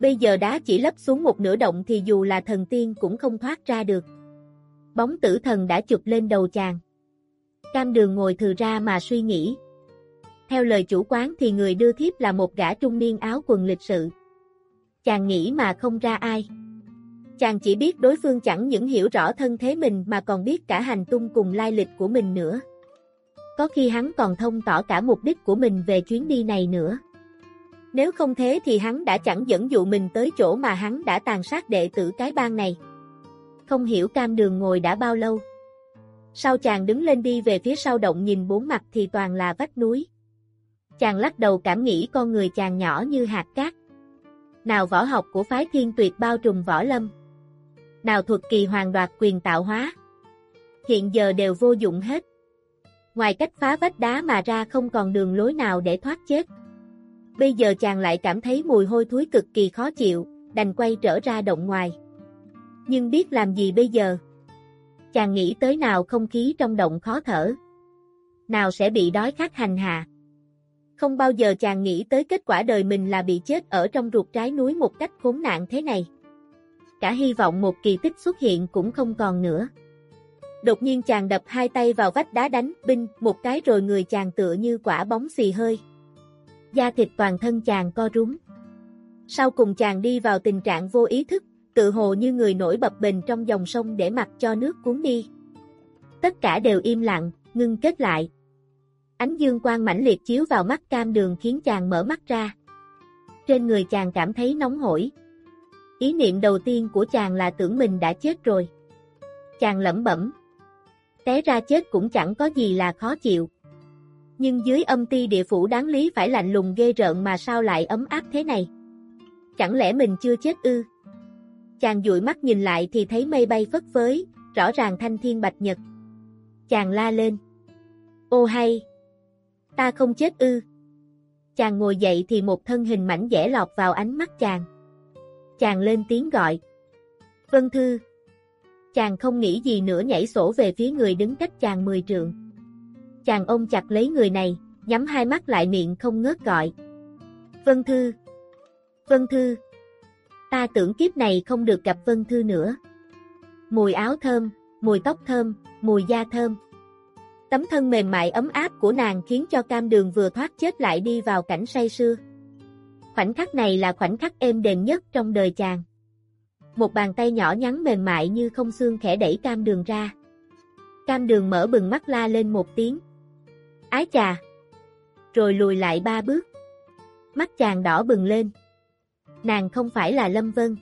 Bây giờ đá chỉ lấp xuống một nửa động thì dù là thần tiên cũng không thoát ra được. Bóng tử thần đã chụp lên đầu chàng. Cam đường ngồi thừa ra mà suy nghĩ. Theo lời chủ quán thì người đưa thiếp là một gã trung niên áo quần lịch sự. Chàng nghĩ mà không ra ai. Chàng chỉ biết đối phương chẳng những hiểu rõ thân thế mình mà còn biết cả hành tung cùng lai lịch của mình nữa. Có khi hắn còn thông tỏ cả mục đích của mình về chuyến đi này nữa. Nếu không thế thì hắn đã chẳng dẫn dụ mình tới chỗ mà hắn đã tàn sát đệ tử cái bang này. Không hiểu cam đường ngồi đã bao lâu. Sau chàng đứng lên đi về phía sau động nhìn bốn mặt thì toàn là vách núi. Chàng lắc đầu cảm nghĩ con người chàng nhỏ như hạt cát. Nào võ học của phái thiên tuyệt bao trùm võ lâm. Nào thuật kỳ hoàng đoạt quyền tạo hóa. Hiện giờ đều vô dụng hết. Ngoài cách phá vách đá mà ra không còn đường lối nào để thoát chết. Bây giờ chàng lại cảm thấy mùi hôi thối cực kỳ khó chịu, đành quay trở ra động ngoài. Nhưng biết làm gì bây giờ? Chàng nghĩ tới nào không khí trong động khó thở. Nào sẽ bị đói khát hành hạ. Không bao giờ chàng nghĩ tới kết quả đời mình là bị chết ở trong ruột trái núi một cách khốn nạn thế này. Cả hy vọng một kỳ tích xuất hiện cũng không còn nữa. Đột nhiên chàng đập hai tay vào vách đá đánh binh một cái rồi người chàng tựa như quả bóng xì hơi. Da thịt toàn thân chàng co rúm. Sau cùng chàng đi vào tình trạng vô ý thức, tự hồ như người nổi bập bình trong dòng sông để mặc cho nước cuốn đi. Tất cả đều im lặng, ngưng kết lại. Ánh dương quang mãnh liệt chiếu vào mắt cam đường khiến chàng mở mắt ra. Trên người chàng cảm thấy nóng hổi. Ý niệm đầu tiên của chàng là tưởng mình đã chết rồi. Chàng lẩm bẩm. Té ra chết cũng chẳng có gì là khó chịu. Nhưng dưới âm ti địa phủ đáng lý phải lạnh lùng ghê rợn mà sao lại ấm áp thế này? Chẳng lẽ mình chưa chết ư? Chàng dụi mắt nhìn lại thì thấy mây bay phất phới, rõ ràng thanh thiên bạch nhật. Chàng la lên. Ô hay! Ta không chết ư. Chàng ngồi dậy thì một thân hình mảnh dẻ lọt vào ánh mắt chàng. Chàng lên tiếng gọi. Vân Thư. Chàng không nghĩ gì nữa nhảy sổ về phía người đứng cách chàng mười trượng. Chàng ôm chặt lấy người này, nhắm hai mắt lại miệng không ngớt gọi. Vân Thư. Vân Thư. Ta tưởng kiếp này không được gặp Vân Thư nữa. Mùi áo thơm, mùi tóc thơm, mùi da thơm. Tấm thân mềm mại ấm áp của nàng khiến cho cam đường vừa thoát chết lại đi vào cảnh say sưa. Khoảnh khắc này là khoảnh khắc êm đềm nhất trong đời chàng. Một bàn tay nhỏ nhắn mềm mại như không xương khẽ đẩy cam đường ra. Cam đường mở bừng mắt la lên một tiếng. Ái chà! Rồi lùi lại ba bước. Mắt chàng đỏ bừng lên. Nàng không phải là Lâm Vân.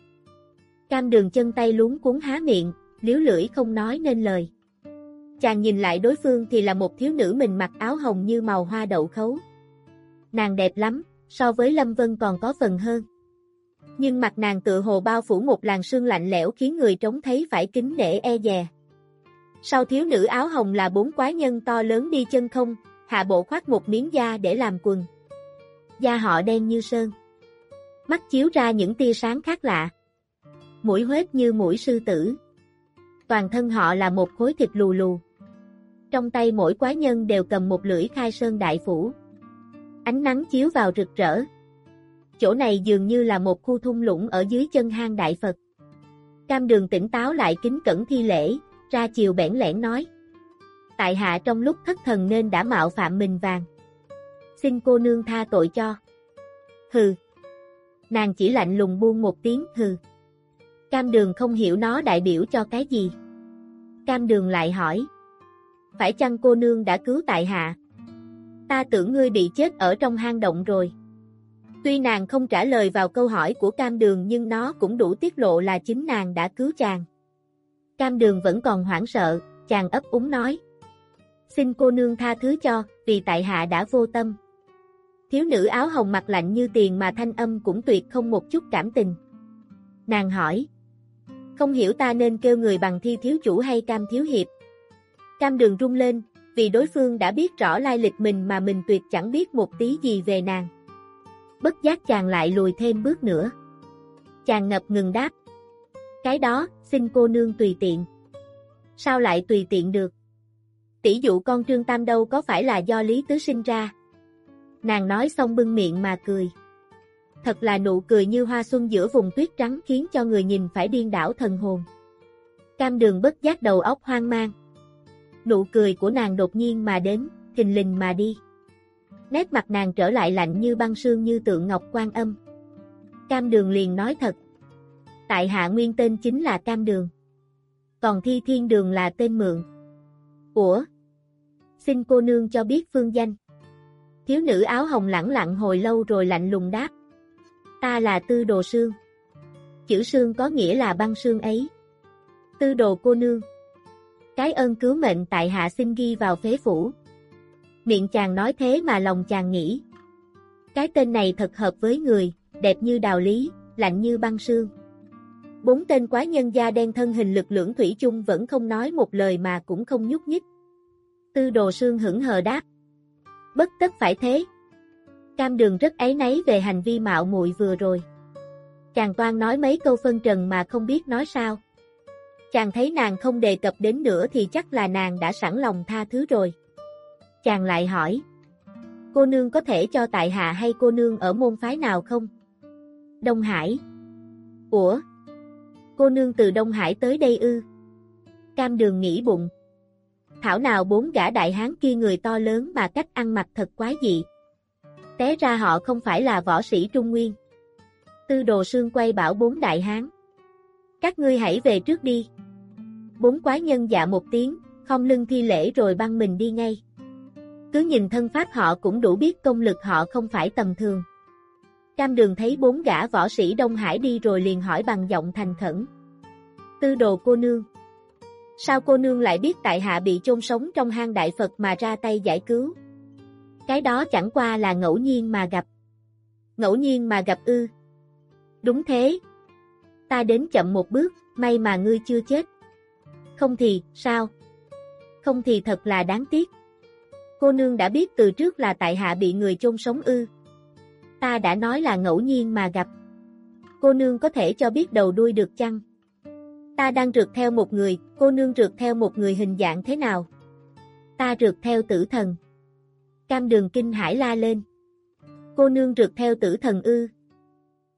Cam đường chân tay luống cuốn há miệng, liếu lưỡi không nói nên lời. Chàng nhìn lại đối phương thì là một thiếu nữ mình mặc áo hồng như màu hoa đậu khấu. Nàng đẹp lắm, so với Lâm Vân còn có phần hơn. Nhưng mặt nàng tự hồ bao phủ một làn sương lạnh lẽo khiến người trông thấy phải kính nể e dè. Sau thiếu nữ áo hồng là bốn quái nhân to lớn đi chân không, hạ bộ khoác một miếng da để làm quần. Da họ đen như sơn. Mắt chiếu ra những tia sáng khác lạ. Mũi huết như mũi sư tử. Toàn thân họ là một khối thịt lù lù. Trong tay mỗi quái nhân đều cầm một lưỡi khai sơn đại phủ. Ánh nắng chiếu vào rực rỡ. Chỗ này dường như là một khu thung lũng ở dưới chân hang đại Phật. Cam đường tỉnh táo lại kính cẩn thi lễ, ra chiều bẽn lẽn nói. Tại hạ trong lúc thất thần nên đã mạo phạm mình vàng. Xin cô nương tha tội cho. Hừ. Nàng chỉ lạnh lùng buông một tiếng hừ. Cam đường không hiểu nó đại biểu cho cái gì. Cam đường lại hỏi. Phải chăng cô nương đã cứu tại hạ? Ta tưởng ngươi bị chết ở trong hang động rồi. Tuy nàng không trả lời vào câu hỏi của cam đường nhưng nó cũng đủ tiết lộ là chính nàng đã cứu chàng. Cam đường vẫn còn hoảng sợ, chàng ấp úng nói. Xin cô nương tha thứ cho, vì tại hạ đã vô tâm. Thiếu nữ áo hồng mặt lạnh như tiền mà thanh âm cũng tuyệt không một chút cảm tình. Nàng hỏi. Không hiểu ta nên kêu người bằng thi thiếu chủ hay cam thiếu hiệp. Cam đường rung lên, vì đối phương đã biết rõ lai lịch mình mà mình tuyệt chẳng biết một tí gì về nàng. Bất giác chàng lại lùi thêm bước nữa. Chàng ngập ngừng đáp. Cái đó, xin cô nương tùy tiện. Sao lại tùy tiện được? Tỷ dụ con Trương Tam đâu có phải là do Lý Tứ sinh ra. Nàng nói xong bưng miệng mà cười. Thật là nụ cười như hoa xuân giữa vùng tuyết trắng khiến cho người nhìn phải điên đảo thần hồn. Cam đường bất giác đầu óc hoang mang. Nụ cười của nàng đột nhiên mà đến, thình lình mà đi. Nét mặt nàng trở lại lạnh như băng sương như tượng ngọc quan âm. Cam đường liền nói thật. Tại hạ nguyên tên chính là Cam đường. Còn thi thiên đường là tên mượn. Ủa? Xin cô nương cho biết phương danh. Thiếu nữ áo hồng lẳng lặng hồi lâu rồi lạnh lùng đáp. Ta là tư đồ sương. Chữ sương có nghĩa là băng sương ấy. Tư đồ cô nương. Cái ơn cứu mệnh tại hạ xin ghi vào phế phủ. Miệng chàng nói thế mà lòng chàng nghĩ. Cái tên này thật hợp với người, đẹp như đào lý, lạnh như băng sương. Bốn tên quái nhân da đen thân hình lực lưỡng thủy chung vẫn không nói một lời mà cũng không nhúc nhích. Tư đồ sương hững hờ đáp. Bất tất phải thế. Cam đường rất ấy nấy về hành vi mạo muội vừa rồi. Chàng toan nói mấy câu phân trần mà không biết nói sao. Chàng thấy nàng không đề cập đến nữa thì chắc là nàng đã sẵn lòng tha thứ rồi. Chàng lại hỏi. Cô nương có thể cho tại hạ hay cô nương ở môn phái nào không? Đông Hải. Ủa? Cô nương từ Đông Hải tới đây ư? Cam đường nghĩ bụng. Thảo nào bốn gã đại hán kia người to lớn mà cách ăn mặc thật quái dị. Té ra họ không phải là võ sĩ Trung Nguyên. Tư đồ sương quay bảo bốn đại hán. Các ngươi hãy về trước đi. Bốn quái nhân dạ một tiếng, không lưng thi lễ rồi băng mình đi ngay. Cứ nhìn thân pháp họ cũng đủ biết công lực họ không phải tầm thường. Cam đường thấy bốn gã võ sĩ Đông Hải đi rồi liền hỏi bằng giọng thành khẩn. Tư đồ cô nương. Sao cô nương lại biết tại hạ bị chôn sống trong hang đại Phật mà ra tay giải cứu? Cái đó chẳng qua là ngẫu nhiên mà gặp. Ngẫu nhiên mà gặp ư. Đúng thế. Ta đến chậm một bước, may mà ngươi chưa chết. Không thì, sao? Không thì thật là đáng tiếc. Cô nương đã biết từ trước là tại hạ bị người chôn sống ư. Ta đã nói là ngẫu nhiên mà gặp. Cô nương có thể cho biết đầu đuôi được chăng? Ta đang rượt theo một người, cô nương rượt theo một người hình dạng thế nào? Ta rượt theo tử thần. Cam đường kinh hải la lên. Cô nương rượt theo tử thần ư.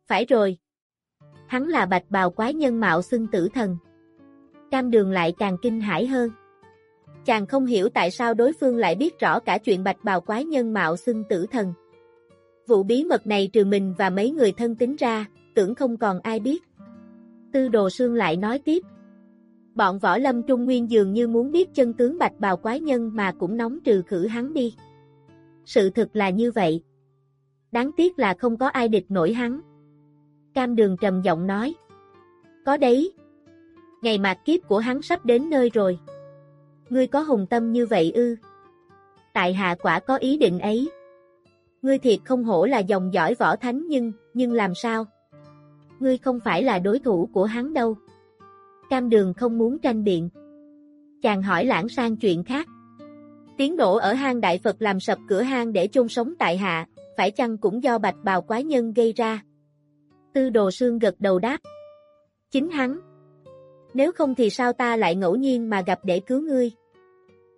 Phải rồi. Hắn là bạch bào quái nhân mạo xưng tử thần. Cam đường lại càng kinh hải hơn. Chàng không hiểu tại sao đối phương lại biết rõ cả chuyện bạch bào quái nhân mạo xưng tử thần. Vụ bí mật này trừ mình và mấy người thân tính ra, tưởng không còn ai biết. Tư đồ sương lại nói tiếp. Bọn võ lâm trung nguyên dường như muốn biết chân tướng bạch bào quái nhân mà cũng nóng trừ khử hắn đi. Sự thực là như vậy. Đáng tiếc là không có ai địch nổi hắn. Cam đường trầm giọng nói. Có đấy. Ngày mạt kiếp của hắn sắp đến nơi rồi. Ngươi có hùng tâm như vậy ư? Tại hạ quả có ý định ấy. Ngươi thiệt không hổ là dòng dõi võ thánh nhưng, nhưng làm sao? Ngươi không phải là đối thủ của hắn đâu. Cam đường không muốn tranh biện. Chàng hỏi lãng sang chuyện khác. Tiếng nổ ở hang đại Phật làm sập cửa hang để chôn sống tại hạ, phải chăng cũng do bạch bào quái nhân gây ra? Tư đồ sương gật đầu đáp. Chính hắn. Nếu không thì sao ta lại ngẫu nhiên mà gặp để cứu ngươi?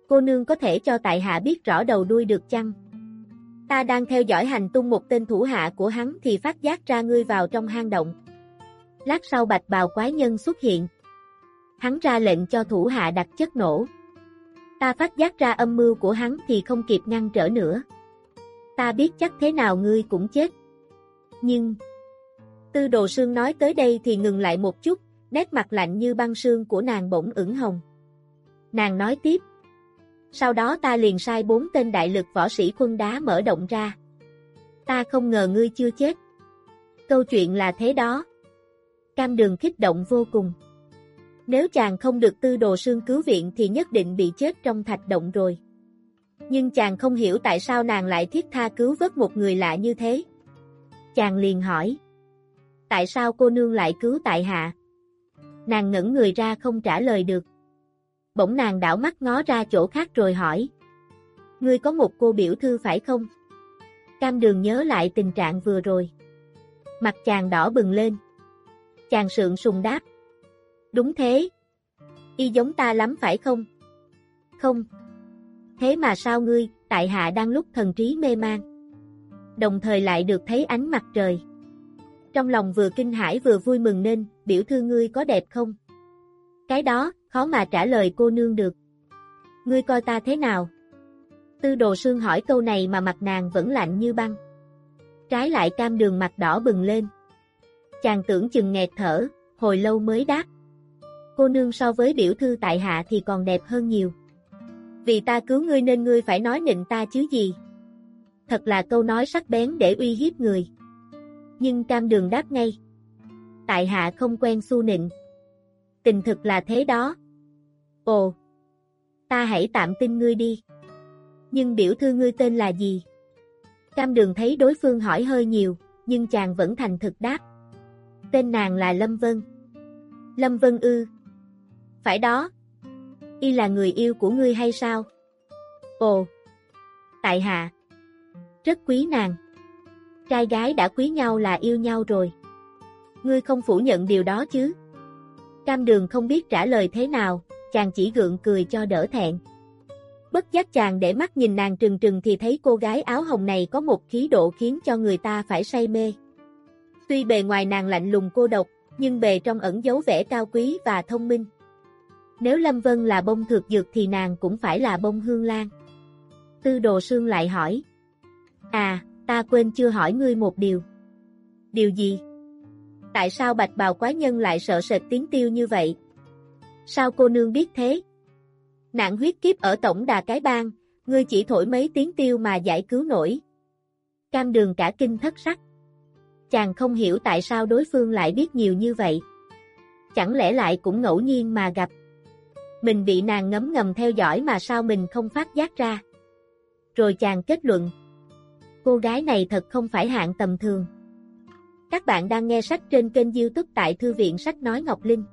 Cô nương có thể cho tại hạ biết rõ đầu đuôi được chăng? Ta đang theo dõi hành tung một tên thủ hạ của hắn thì phát giác ra ngươi vào trong hang động. Lát sau bạch bào quái nhân xuất hiện. Hắn ra lệnh cho thủ hạ đặt chất nổ. Ta phát giác ra âm mưu của hắn thì không kịp ngăn trở nữa. Ta biết chắc thế nào ngươi cũng chết. Nhưng... Tư đồ sương nói tới đây thì ngừng lại một chút, nét mặt lạnh như băng sương của nàng bỗng ửng hồng. Nàng nói tiếp. Sau đó ta liền sai bốn tên đại lực võ sĩ quân đá mở động ra. Ta không ngờ ngươi chưa chết. Câu chuyện là thế đó. Cam đường kích động vô cùng. Nếu chàng không được tư đồ sương cứu viện thì nhất định bị chết trong thạch động rồi. Nhưng chàng không hiểu tại sao nàng lại thiết tha cứu vớt một người lạ như thế. Chàng liền hỏi. Tại sao cô nương lại cứu tại hạ? Nàng ngẩn người ra không trả lời được. Bỗng nàng đảo mắt ngó ra chỗ khác rồi hỏi. Ngươi có một cô biểu thư phải không? Cam đường nhớ lại tình trạng vừa rồi. Mặt chàng đỏ bừng lên. Chàng sượng sùng đáp. Đúng thế. Y giống ta lắm phải không? Không. Thế mà sao ngươi, tại hạ đang lúc thần trí mê man. Đồng thời lại được thấy ánh mặt trời. Trong lòng vừa kinh hãi vừa vui mừng nên, biểu thư ngươi có đẹp không? Cái đó, khó mà trả lời cô nương được. Ngươi coi ta thế nào? Tư đồ sương hỏi câu này mà mặt nàng vẫn lạnh như băng. Trái lại cam đường mặt đỏ bừng lên. Chàng tưởng chừng nghẹt thở, hồi lâu mới đáp. Cô nương so với biểu thư tại hạ thì còn đẹp hơn nhiều. Vì ta cứu ngươi nên ngươi phải nói nịnh ta chứ gì. Thật là câu nói sắc bén để uy hiếp người. Nhưng cam đường đáp ngay. Tại hạ không quen su nịnh. Tình thực là thế đó. Ồ! Ta hãy tạm tin ngươi đi. Nhưng biểu thư ngươi tên là gì? Cam đường thấy đối phương hỏi hơi nhiều, nhưng chàng vẫn thành thực đáp. Tên nàng là Lâm Vân. Lâm Vân ư. Phải đó. Y là người yêu của ngươi hay sao? Ồ. Tại hạ. Rất quý nàng. Trai gái đã quý nhau là yêu nhau rồi. Ngươi không phủ nhận điều đó chứ? Cam đường không biết trả lời thế nào, chàng chỉ gượng cười cho đỡ thẹn. Bất giác chàng để mắt nhìn nàng trừng trừng thì thấy cô gái áo hồng này có một khí độ khiến cho người ta phải say mê. Tuy bề ngoài nàng lạnh lùng cô độc, nhưng bề trong ẩn dấu vẻ cao quý và thông minh. Nếu Lâm Vân là bông thược dược thì nàng cũng phải là bông hương lan. Tư đồ sương lại hỏi. À, ta quên chưa hỏi ngươi một điều. Điều gì? Tại sao bạch bào quái nhân lại sợ sệt tiếng tiêu như vậy? Sao cô nương biết thế? Nạn huyết kiếp ở tổng đà cái bang, ngươi chỉ thổi mấy tiếng tiêu mà giải cứu nổi. Cam đường cả kinh thất sắc. Chàng không hiểu tại sao đối phương lại biết nhiều như vậy. Chẳng lẽ lại cũng ngẫu nhiên mà gặp. Mình bị nàng ngấm ngầm theo dõi mà sao mình không phát giác ra. Rồi chàng kết luận. Cô gái này thật không phải hạng tầm thường. Các bạn đang nghe sách trên kênh youtube tại Thư viện Sách Nói Ngọc Linh.